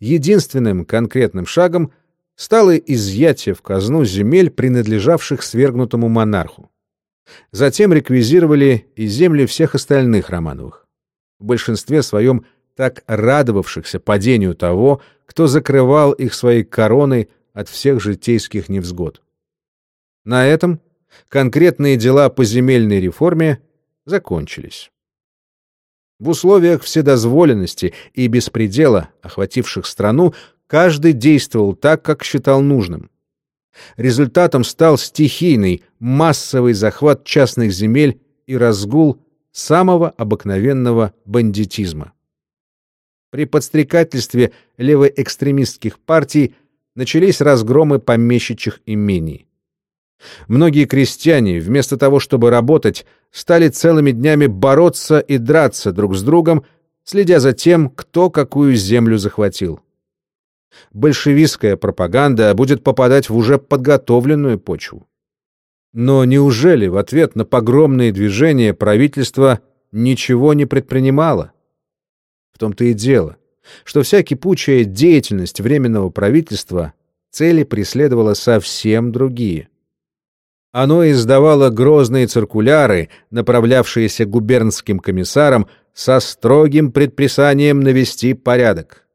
Единственным конкретным шагом стало изъятие в казну земель, принадлежавших свергнутому монарху. Затем реквизировали и земли всех остальных Романовых. В большинстве своем так радовавшихся падению того, кто закрывал их своей короной от всех житейских невзгод. На этом конкретные дела по земельной реформе закончились. В условиях вседозволенности и беспредела, охвативших страну, каждый действовал так, как считал нужным. Результатом стал стихийный, массовый захват частных земель и разгул самого обыкновенного бандитизма при подстрекательстве левоэкстремистских партий начались разгромы помещичьих имений. Многие крестьяне, вместо того, чтобы работать, стали целыми днями бороться и драться друг с другом, следя за тем, кто какую землю захватил. Большевистская пропаганда будет попадать в уже подготовленную почву. Но неужели в ответ на погромные движения правительство ничего не предпринимало? В том-то и дело, что вся кипучая деятельность Временного правительства цели преследовала совсем другие. Оно издавало грозные циркуляры, направлявшиеся губернским комиссарам со строгим предписанием навести порядок.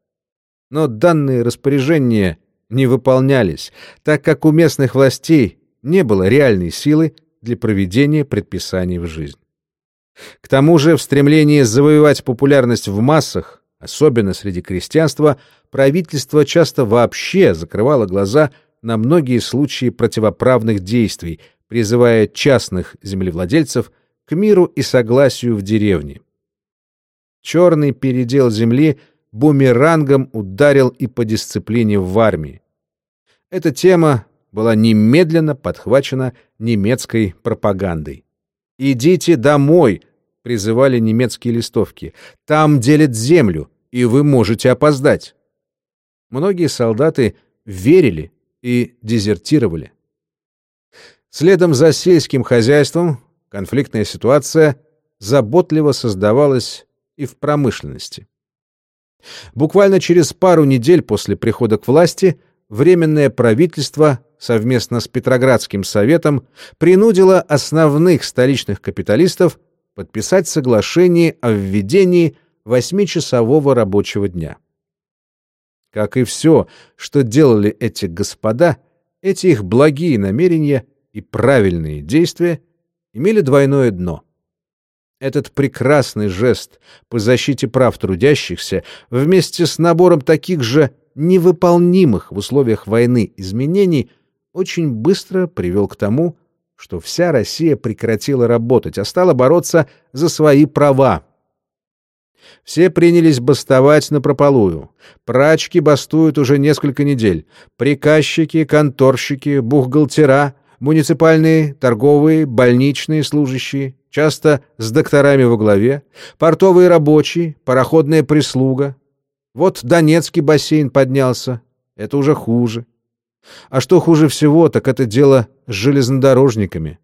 Но данные распоряжения не выполнялись, так как у местных властей не было реальной силы для проведения предписаний в жизнь. К тому же в стремлении завоевать популярность в массах, особенно среди крестьянства, правительство часто вообще закрывало глаза на многие случаи противоправных действий, призывая частных землевладельцев к миру и согласию в деревне. Черный передел земли бумерангом ударил и по дисциплине в армии. Эта тема была немедленно подхвачена немецкой пропагандой. «Идите домой!» — призывали немецкие листовки. «Там делят землю, и вы можете опоздать». Многие солдаты верили и дезертировали. Следом за сельским хозяйством конфликтная ситуация заботливо создавалась и в промышленности. Буквально через пару недель после прихода к власти Временное правительство совместно с Петроградским советом принудило основных столичных капиталистов подписать соглашение о введении восьмичасового рабочего дня. Как и все, что делали эти господа, эти их благие намерения и правильные действия имели двойное дно. Этот прекрасный жест по защите прав трудящихся вместе с набором таких же невыполнимых в условиях войны изменений очень быстро привел к тому, что вся Россия прекратила работать, а стала бороться за свои права. Все принялись бастовать на прополую. Прачки бастуют уже несколько недель. Приказчики, конторщики, бухгалтера, муниципальные, торговые, больничные служащие, часто с докторами во главе, портовые рабочие, пароходная прислуга. Вот Донецкий бассейн поднялся. Это уже хуже. А что хуже всего, так это дело с железнодорожниками.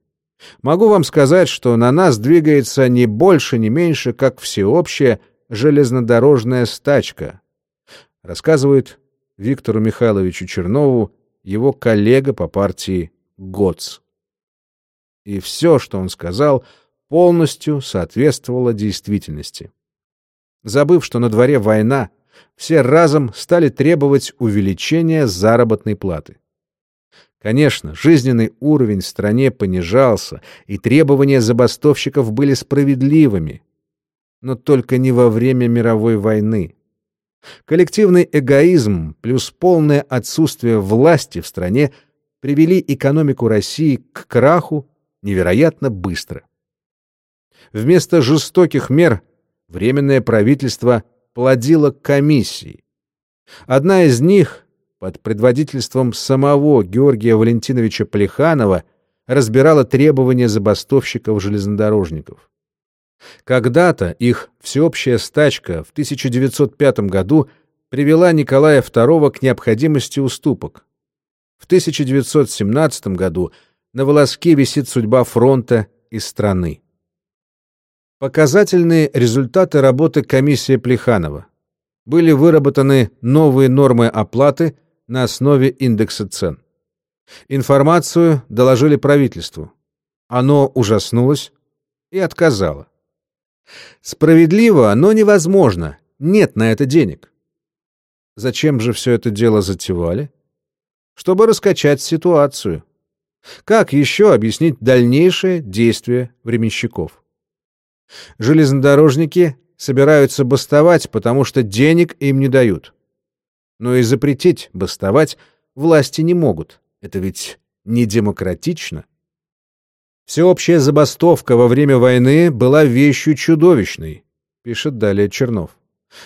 Могу вам сказать, что на нас двигается не больше, не меньше, как всеобщая железнодорожная стачка, рассказывает Виктору Михайловичу Чернову его коллега по партии ГОЦ. И все, что он сказал, полностью соответствовало действительности. Забыв, что на дворе война, все разом стали требовать увеличения заработной платы. Конечно, жизненный уровень в стране понижался, и требования забастовщиков были справедливыми, но только не во время мировой войны. Коллективный эгоизм плюс полное отсутствие власти в стране привели экономику России к краху невероятно быстро. Вместо жестоких мер Временное правительство плодило комиссии. Одна из них, под предводительством самого Георгия Валентиновича Плеханова, разбирала требования забастовщиков-железнодорожников. Когда-то их всеобщая стачка в 1905 году привела Николая II к необходимости уступок. В 1917 году на волоске висит судьба фронта и страны. Показательные результаты работы комиссии Плеханова. Были выработаны новые нормы оплаты на основе индекса цен. Информацию доложили правительству. Оно ужаснулось и отказало. Справедливо, но невозможно. Нет на это денег. Зачем же все это дело затевали? Чтобы раскачать ситуацию. Как еще объяснить дальнейшее действие временщиков? Железнодорожники собираются бастовать, потому что денег им не дают. Но и запретить бастовать власти не могут. Это ведь не демократично. Всеобщая забастовка во время войны была вещью чудовищной, пишет далее Чернов.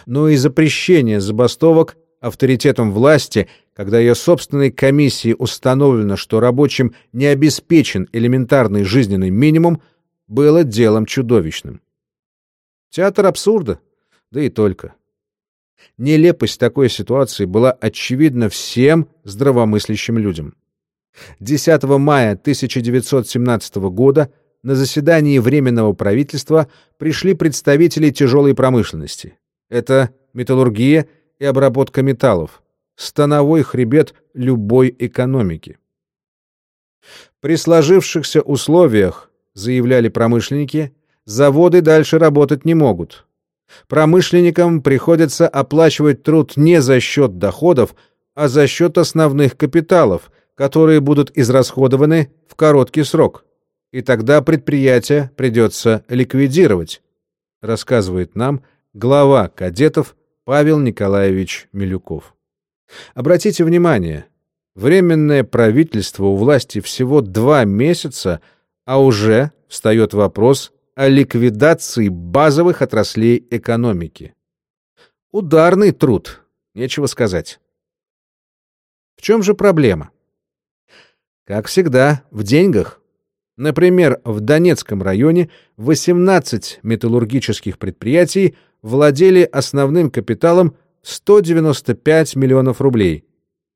Но и запрещение забастовок авторитетом власти, когда ее собственной комиссии установлено, что рабочим не обеспечен элементарный жизненный минимум, было делом чудовищным. Театр абсурда, да и только. Нелепость такой ситуации была очевидна всем здравомыслящим людям. 10 мая 1917 года на заседании Временного правительства пришли представители тяжелой промышленности. Это металлургия и обработка металлов, становой хребет любой экономики. При сложившихся условиях, заявляли промышленники, заводы дальше работать не могут. Промышленникам приходится оплачивать труд не за счет доходов, а за счет основных капиталов – которые будут израсходованы в короткий срок, и тогда предприятие придется ликвидировать, рассказывает нам глава кадетов Павел Николаевич Милюков. Обратите внимание, временное правительство у власти всего два месяца, а уже встает вопрос о ликвидации базовых отраслей экономики. Ударный труд, нечего сказать. В чем же проблема? Как всегда, в деньгах. Например, в Донецком районе 18 металлургических предприятий владели основным капиталом 195 миллионов рублей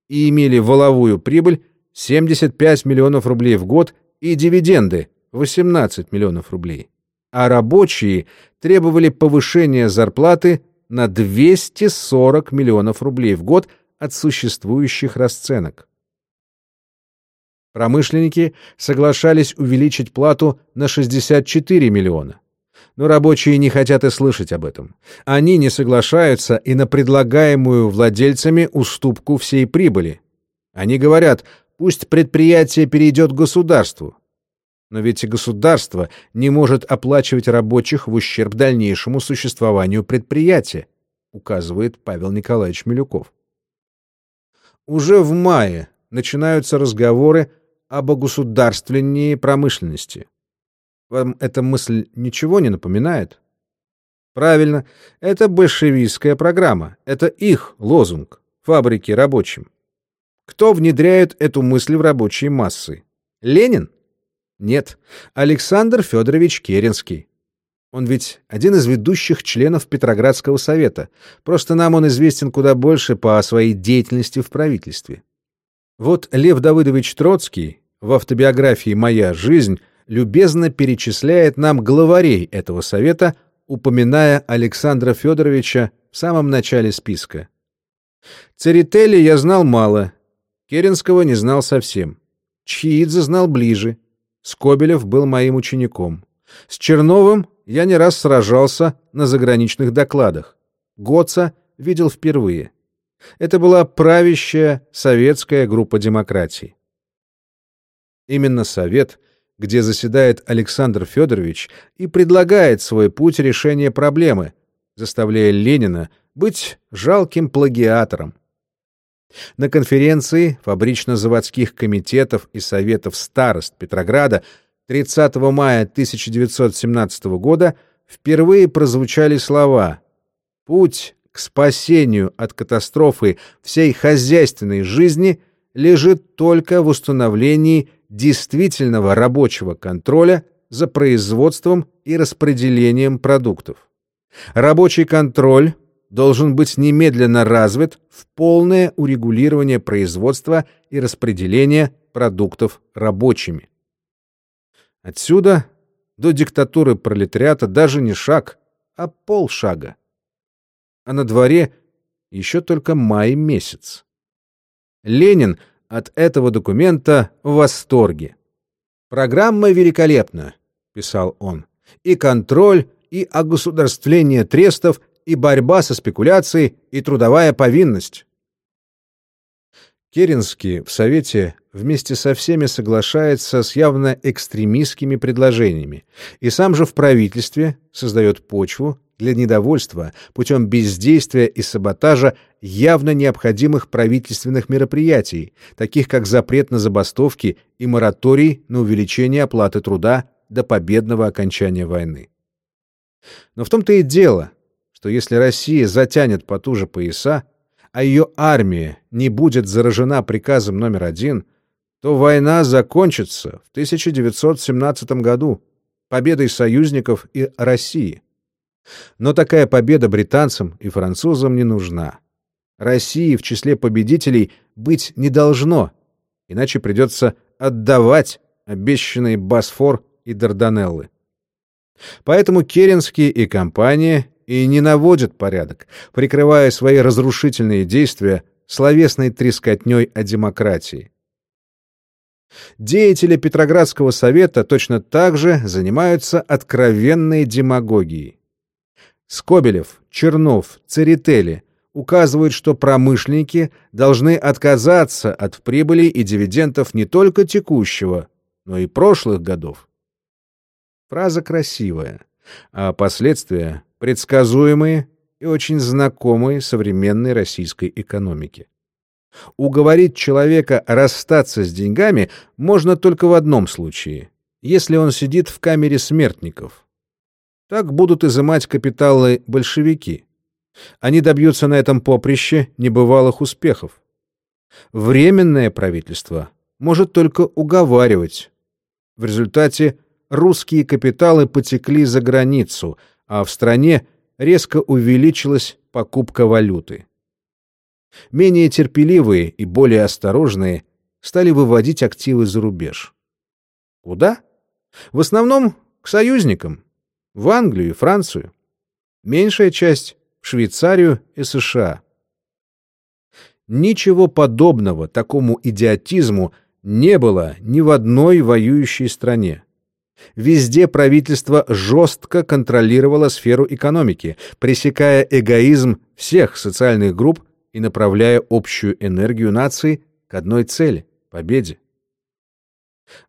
и имели воловую прибыль 75 миллионов рублей в год и дивиденды 18 миллионов рублей. А рабочие требовали повышения зарплаты на 240 миллионов рублей в год, от существующих расценок. Промышленники соглашались увеличить плату на 64 миллиона. Но рабочие не хотят и слышать об этом. Они не соглашаются и на предлагаемую владельцами уступку всей прибыли. Они говорят, пусть предприятие перейдет государству. Но ведь и государство не может оплачивать рабочих в ущерб дальнейшему существованию предприятия, указывает Павел Николаевич Милюков. Уже в мае начинаются разговоры об огосударствлении промышленности. Вам эта мысль ничего не напоминает? Правильно, это большевистская программа, это их лозунг «Фабрики рабочим». Кто внедряет эту мысль в рабочие массы? Ленин? Нет, Александр Федорович Керенский. Он ведь один из ведущих членов Петроградского совета. Просто нам он известен куда больше по своей деятельности в правительстве. Вот Лев Давыдович Троцкий в автобиографии «Моя жизнь» любезно перечисляет нам главарей этого совета, упоминая Александра Федоровича в самом начале списка. Церетели я знал мало, Керенского не знал совсем. Чхиидзе знал ближе. Скобелев был моим учеником. С Черновым я не раз сражался на заграничных докладах. Гоца видел впервые. Это была правящая советская группа демократии. Именно Совет — где заседает Александр Федорович и предлагает свой путь решения проблемы, заставляя Ленина быть жалким плагиатором. На конференции фабрично-заводских комитетов и советов старост Петрограда 30 мая 1917 года впервые прозвучали слова «Путь к спасению от катастрофы всей хозяйственной жизни лежит только в установлении действительного рабочего контроля за производством и распределением продуктов. Рабочий контроль должен быть немедленно развит в полное урегулирование производства и распределения продуктов рабочими. Отсюда до диктатуры пролетариата даже не шаг, а полшага. А на дворе еще только май месяц. Ленин — от этого документа в восторге. «Программа великолепна», — писал он, — «и контроль, и огосударствление трестов, и борьба со спекуляцией, и трудовая повинность». Керенский в Совете вместе со всеми соглашается с явно экстремистскими предложениями, и сам же в правительстве создает почву для недовольства путем бездействия и саботажа явно необходимых правительственных мероприятий, таких как запрет на забастовки и мораторий на увеличение оплаты труда до победного окончания войны. Но в том-то и дело, что если Россия затянет потуже пояса, а ее армия не будет заражена приказом номер один, то война закончится в 1917 году победой союзников и России. Но такая победа британцам и французам не нужна. России в числе победителей быть не должно, иначе придется отдавать обещанные Босфор и Дарданеллы. Поэтому Керенский и компания и не наводят порядок, прикрывая свои разрушительные действия словесной трескотней о демократии. Деятели Петроградского совета точно так же занимаются откровенной демагогией. Скобелев, Чернов, Церетели указывают, что промышленники должны отказаться от прибыли и дивидендов не только текущего, но и прошлых годов. Фраза красивая, а последствия предсказуемые и очень знакомые современной российской экономике. Уговорить человека расстаться с деньгами можно только в одном случае, если он сидит в камере смертников, так будут изымать капиталы большевики. Они добьются на этом поприще небывалых успехов. Временное правительство может только уговаривать. В результате русские капиталы потекли за границу, а в стране резко увеличилась покупка валюты. Менее терпеливые и более осторожные стали выводить активы за рубеж. Куда? В основном к союзникам в Англию и Францию, меньшая часть — в Швейцарию и США. Ничего подобного такому идиотизму не было ни в одной воюющей стране. Везде правительство жестко контролировало сферу экономики, пресекая эгоизм всех социальных групп и направляя общую энергию нации к одной цели — победе.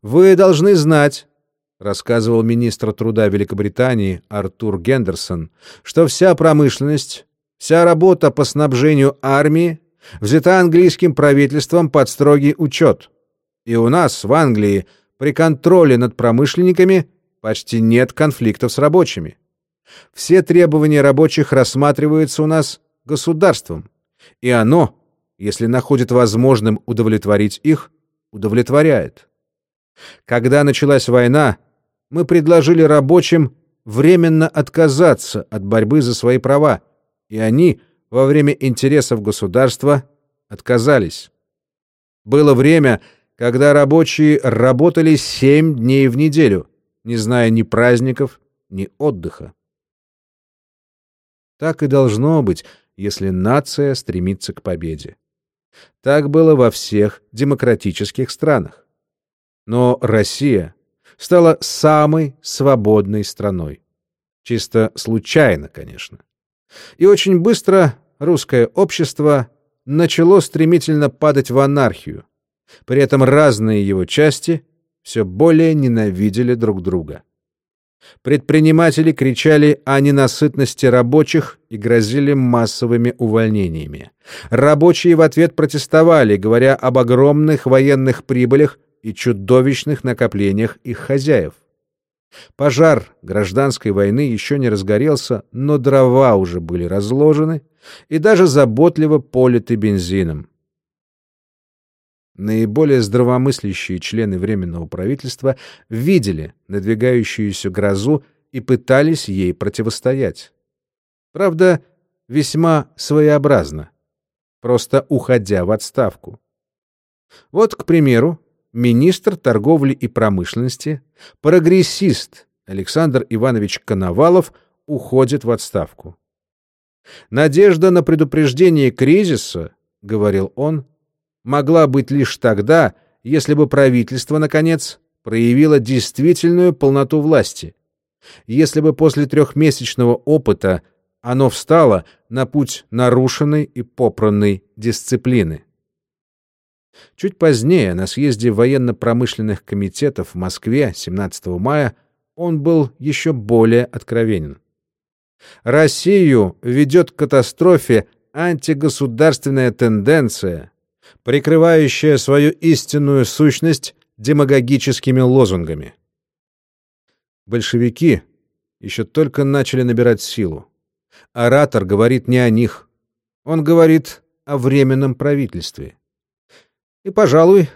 «Вы должны знать», — рассказывал министр труда Великобритании Артур Гендерсон, что вся промышленность, вся работа по снабжению армии взята английским правительством под строгий учет. И у нас, в Англии, при контроле над промышленниками почти нет конфликтов с рабочими. Все требования рабочих рассматриваются у нас государством, и оно, если находит возможным удовлетворить их, удовлетворяет. Когда началась война, мы предложили рабочим временно отказаться от борьбы за свои права, и они во время интересов государства отказались. Было время, когда рабочие работали семь дней в неделю, не зная ни праздников, ни отдыха. Так и должно быть, если нация стремится к победе. Так было во всех демократических странах. Но Россия стала самой свободной страной. Чисто случайно, конечно. И очень быстро русское общество начало стремительно падать в анархию. При этом разные его части все более ненавидели друг друга. Предприниматели кричали о ненасытности рабочих и грозили массовыми увольнениями. Рабочие в ответ протестовали, говоря об огромных военных прибылях и чудовищных накоплениях их хозяев. Пожар гражданской войны еще не разгорелся, но дрова уже были разложены и даже заботливо политы бензином. Наиболее здравомыслящие члены Временного правительства видели надвигающуюся грозу и пытались ей противостоять. Правда, весьма своеобразно, просто уходя в отставку. Вот, к примеру, министр торговли и промышленности, прогрессист Александр Иванович Коновалов уходит в отставку. «Надежда на предупреждение кризиса, — говорил он, — могла быть лишь тогда, если бы правительство, наконец, проявило действительную полноту власти, если бы после трехмесячного опыта оно встало на путь нарушенной и попранной дисциплины. Чуть позднее, на съезде военно-промышленных комитетов в Москве 17 мая, он был еще более откровенен. Россию ведет к катастрофе антигосударственная тенденция, прикрывающая свою истинную сущность демагогическими лозунгами. Большевики еще только начали набирать силу. Оратор говорит не о них. Он говорит о временном правительстве. И, пожалуй,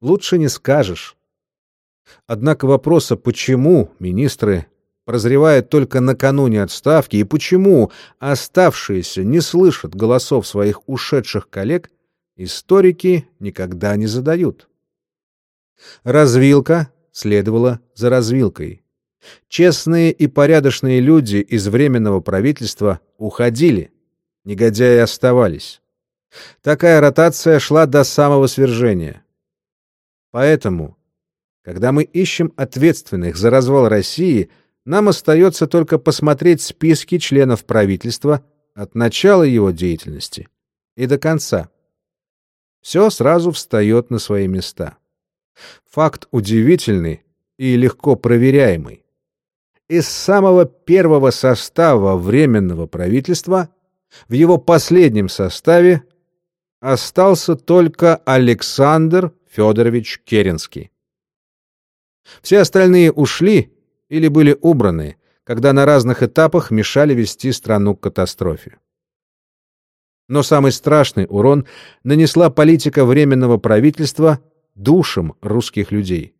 лучше не скажешь. Однако вопроса, почему министры прозревают только накануне отставки и почему оставшиеся не слышат голосов своих ушедших коллег, историки никогда не задают. Развилка следовала за развилкой. Честные и порядочные люди из Временного правительства уходили, негодяи оставались. Такая ротация шла до самого свержения. Поэтому, когда мы ищем ответственных за развал России, нам остается только посмотреть списки членов правительства от начала его деятельности и до конца. Все сразу встает на свои места. Факт удивительный и легко проверяемый. Из самого первого состава Временного правительства в его последнем составе остался только Александр Федорович Керенский. Все остальные ушли или были убраны, когда на разных этапах мешали вести страну к катастрофе. Но самый страшный урон нанесла политика Временного правительства душам русских людей.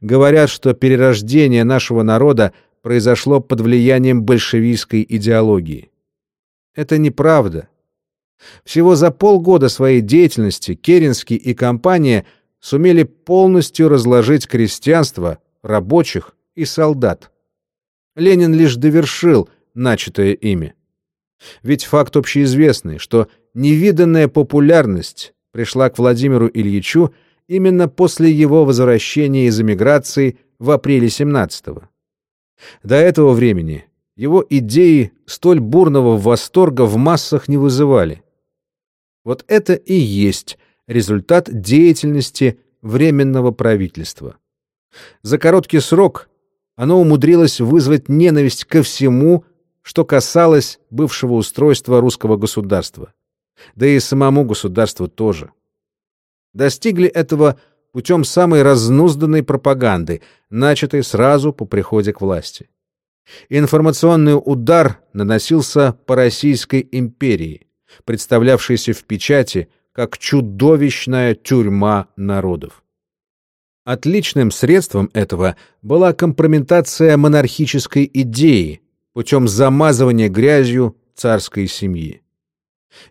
Говорят, что перерождение нашего народа произошло под влиянием большевистской идеологии. Это неправда. Всего за полгода своей деятельности Керенский и компания сумели полностью разложить крестьянство, рабочих и солдат. Ленин лишь довершил начатое ими. Ведь факт общеизвестный, что невиданная популярность пришла к Владимиру Ильичу именно после его возвращения из эмиграции в апреле 17-го. До этого времени его идеи столь бурного восторга в массах не вызывали. Вот это и есть результат деятельности Временного правительства. За короткий срок оно умудрилось вызвать ненависть ко всему, что касалось бывшего устройства русского государства. Да и самому государству тоже. Достигли этого путем самой разнузданной пропаганды, начатой сразу по приходе к власти. Информационный удар наносился по Российской империи, представлявшейся в печати как чудовищная тюрьма народов. Отличным средством этого была компрометация монархической идеи путем замазывания грязью царской семьи.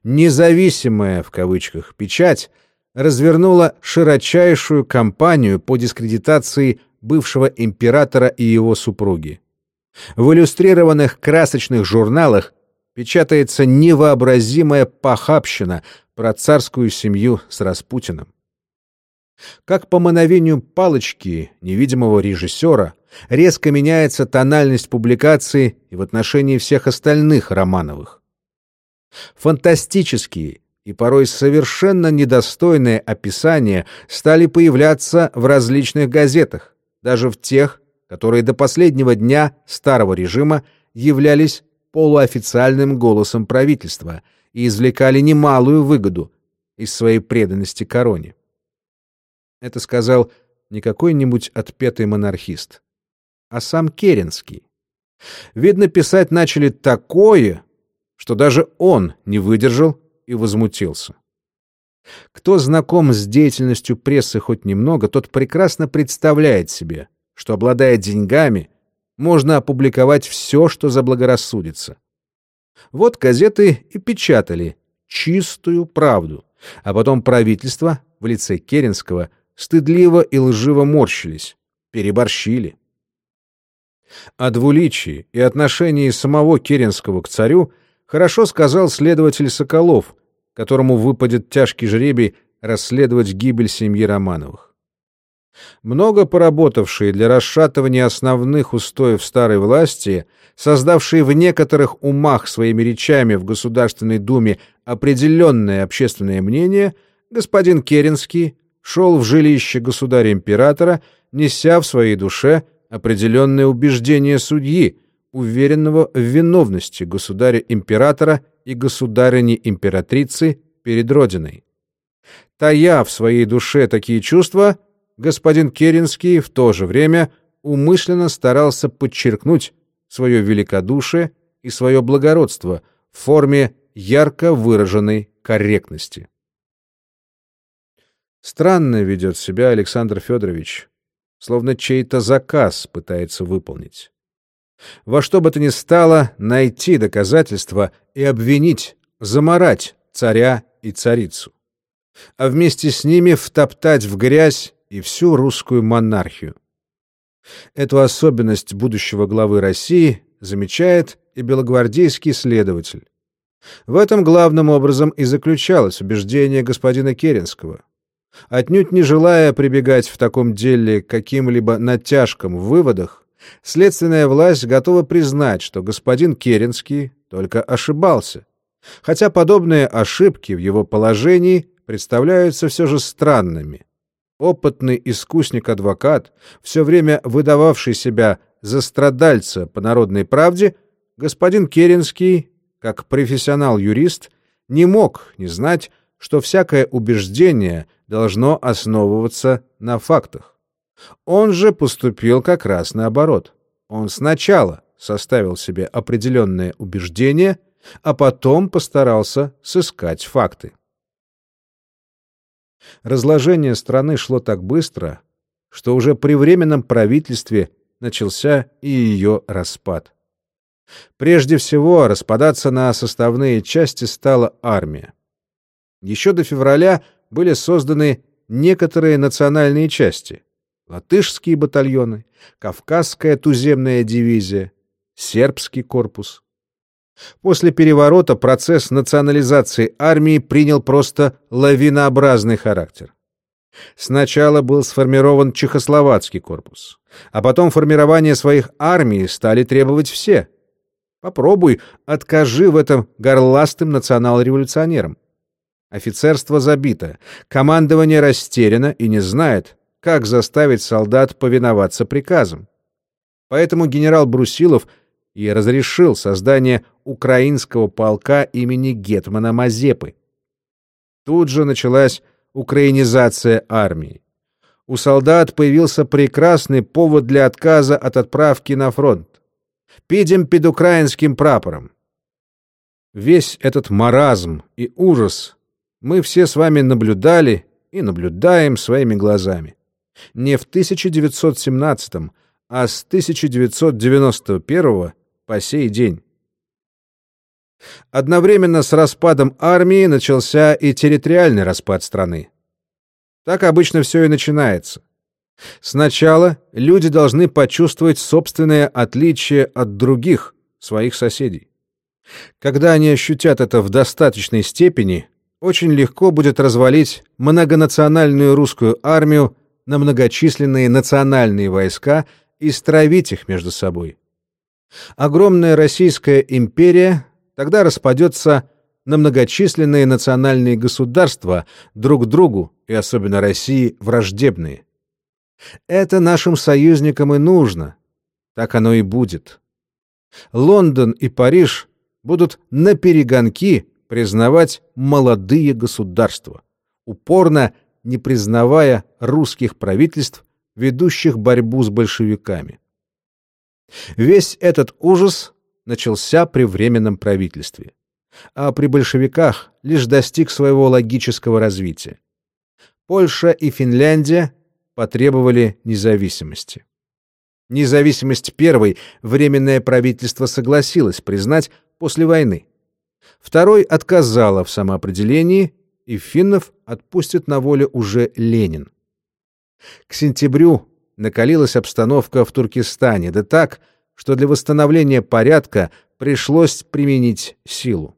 «Независимая» в кавычках печать развернула широчайшую кампанию по дискредитации бывшего императора и его супруги. В иллюстрированных красочных журналах печатается невообразимая похабщина про царскую семью с Распутиным. Как по мановению палочки невидимого режиссера резко меняется тональность публикации и в отношении всех остальных Романовых. Фантастические и порой совершенно недостойные описания стали появляться в различных газетах, даже в тех, которые до последнего дня старого режима являлись полуофициальным голосом правительства и извлекали немалую выгоду из своей преданности короне. Это сказал не какой-нибудь отпетый монархист, а сам Керенский. Видно, писать начали такое, что даже он не выдержал и возмутился. Кто знаком с деятельностью прессы хоть немного, тот прекрасно представляет себе, что, обладая деньгами, можно опубликовать все, что заблагорассудится. Вот газеты и печатали чистую правду, а потом правительство в лице Керенского стыдливо и лживо морщились, переборщили. О двуличии и отношении самого Керенского к царю хорошо сказал следователь Соколов, которому выпадет тяжкий жребий расследовать гибель семьи Романовых. Много поработавшие для расшатывания основных устоев старой власти, создавшие в некоторых умах своими речами в Государственной Думе определенное общественное мнение, господин Керенский шел в жилище государя-императора, неся в своей душе определенное убеждение судьи, уверенного в виновности государя-императора и государыни-императрицы перед Родиной. Тая в своей душе такие чувства, господин Керенский в то же время умышленно старался подчеркнуть свое великодушие и свое благородство в форме ярко выраженной корректности. Странно ведет себя Александр Федорович, словно чей-то заказ пытается выполнить. Во что бы то ни стало найти доказательства и обвинить, заморать царя и царицу, а вместе с ними втоптать в грязь и всю русскую монархию. Эту особенность будущего главы России замечает и белогвардейский следователь. В этом главным образом и заключалось убеждение господина Керенского. Отнюдь не желая прибегать в таком деле к каким-либо натяжкам в выводах, следственная власть готова признать, что господин Керенский только ошибался, хотя подобные ошибки в его положении представляются все же странными. Опытный искусник-адвокат, все время выдававший себя за страдальца по народной правде, господин Керенский, как профессионал-юрист, не мог не знать, что всякое убеждение должно основываться на фактах. Он же поступил как раз наоборот. Он сначала составил себе определенное убеждение, а потом постарался сыскать факты. Разложение страны шло так быстро, что уже при временном правительстве начался и ее распад. Прежде всего, распадаться на составные части стала армия. Еще до февраля были созданы некоторые национальные части — латышские батальоны, Кавказская туземная дивизия, сербский корпус. После переворота процесс национализации армии принял просто лавинообразный характер. Сначала был сформирован Чехословацкий корпус, а потом формирование своих армий стали требовать все. Попробуй, откажи в этом горластым национал-революционерам. Офицерство забито, командование растеряно и не знает, как заставить солдат повиноваться приказам. Поэтому генерал Брусилов и разрешил создание украинского полка имени Гетмана Мазепы. Тут же началась украинизация армии. У солдат появился прекрасный повод для отказа от отправки на фронт. Пидем под украинским прапором. Весь этот маразм и ужас мы все с вами наблюдали и наблюдаем своими глазами. Не в 1917, а с 1991 по сей день. Одновременно с распадом армии начался и территориальный распад страны. Так обычно все и начинается. Сначала люди должны почувствовать собственное отличие от других, своих соседей. Когда они ощутят это в достаточной степени, очень легко будет развалить многонациональную русскую армию на многочисленные национальные войска и стравить их между собой. Огромная Российская империя тогда распадется на многочисленные национальные государства, друг другу, и особенно России, враждебные. Это нашим союзникам и нужно. Так оно и будет. Лондон и Париж будут на перегонки признавать молодые государства, упорно не признавая русских правительств, ведущих борьбу с большевиками. Весь этот ужас начался при Временном правительстве, а при большевиках лишь достиг своего логического развития. Польша и Финляндия потребовали независимости. Независимость первой Временное правительство согласилось признать после войны. Второй отказало в самоопределении, и финнов отпустит на волю уже Ленин. К сентябрю накалилась обстановка в Туркестане, да так, что для восстановления порядка пришлось применить силу.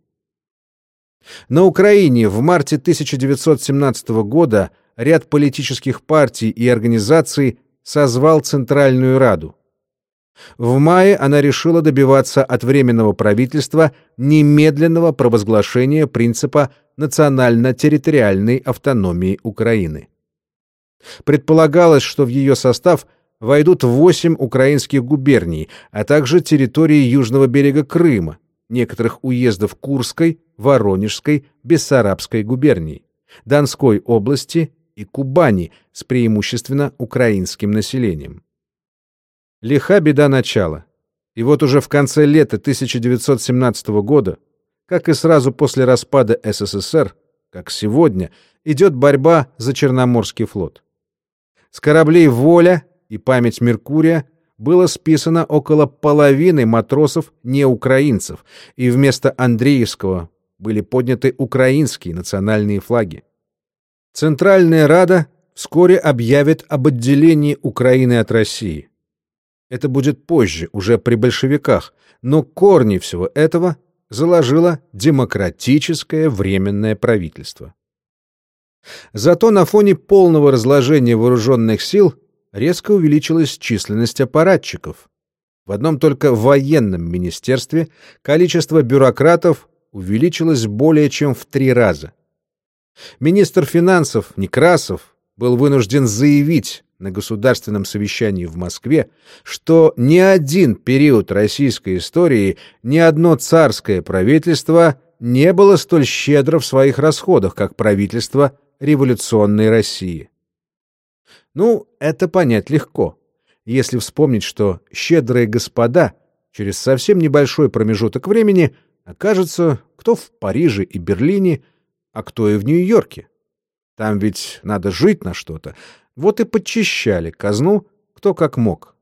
На Украине в марте 1917 года ряд политических партий и организаций созвал Центральную Раду. В мае она решила добиваться от Временного правительства немедленного провозглашения принципа национально-территориальной автономии Украины. Предполагалось, что в ее состав войдут восемь украинских губерний, а также территории южного берега Крыма, некоторых уездов Курской, Воронежской, Бессарабской губерний, Донской области и Кубани с преимущественно украинским населением. Лиха беда начала. И вот уже в конце лета 1917 года, как и сразу после распада СССР, как сегодня, идет борьба за Черноморский флот. С кораблей «Воля» и «Память Меркурия» было списано около половины матросов неукраинцев, и вместо Андреевского были подняты украинские национальные флаги. Центральная Рада вскоре объявит об отделении Украины от России. Это будет позже, уже при большевиках, но корни всего этого заложило демократическое временное правительство. Зато на фоне полного разложения вооруженных сил резко увеличилась численность аппаратчиков. В одном только военном министерстве количество бюрократов увеличилось более чем в три раза. Министр финансов Некрасов был вынужден заявить на государственном совещании в Москве, что ни один период российской истории, ни одно царское правительство не было столь щедро в своих расходах, как правительство революционной России. Ну, это понять легко, если вспомнить, что щедрые господа через совсем небольшой промежуток времени окажутся кто в Париже и Берлине, а кто и в Нью-Йорке. Там ведь надо жить на что-то. Вот и подчищали казну кто как мог.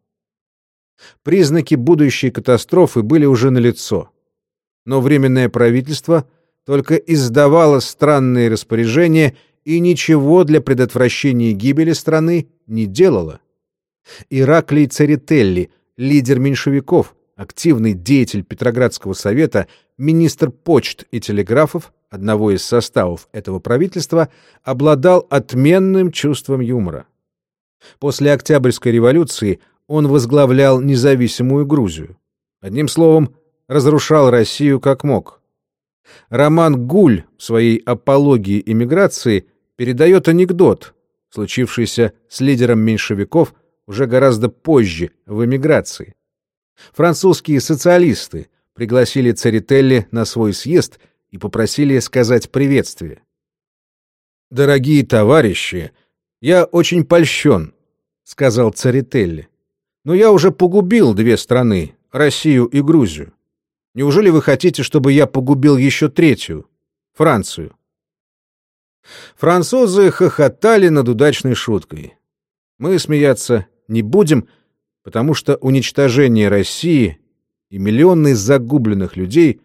Признаки будущей катастрофы были уже налицо. Но Временное правительство только издавало странные распоряжения и ничего для предотвращения гибели страны не делала. Ираклий Церетелли, лидер меньшевиков, активный деятель Петроградского совета, министр почт и телеграфов, одного из составов этого правительства, обладал отменным чувством юмора. После Октябрьской революции он возглавлял независимую Грузию. Одним словом, разрушал Россию как мог. Роман Гуль в своей апологии иммиграции передает анекдот, случившийся с лидером меньшевиков уже гораздо позже в эмиграции. Французские социалисты пригласили Церетелли на свой съезд и попросили сказать приветствие. «Дорогие товарищи, я очень польщен», — сказал Церетелли. «Но я уже погубил две страны, Россию и Грузию. Неужели вы хотите, чтобы я погубил еще третью, Францию?» Французы хохотали над удачной шуткой. Мы смеяться не будем, потому что уничтожение России и миллионы загубленных людей —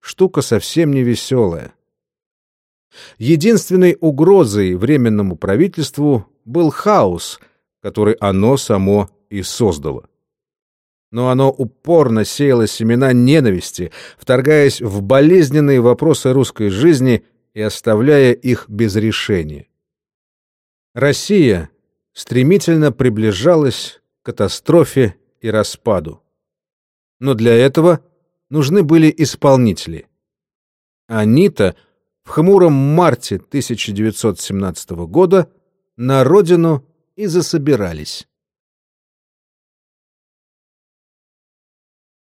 штука совсем не веселая. Единственной угрозой Временному правительству был хаос, который оно само и создало. Но оно упорно сеяло семена ненависти, вторгаясь в болезненные вопросы русской жизни и оставляя их без решения. Россия стремительно приближалась к катастрофе и распаду. Но для этого нужны были исполнители. Они-то в хмуром марте 1917 года на родину и засобирались.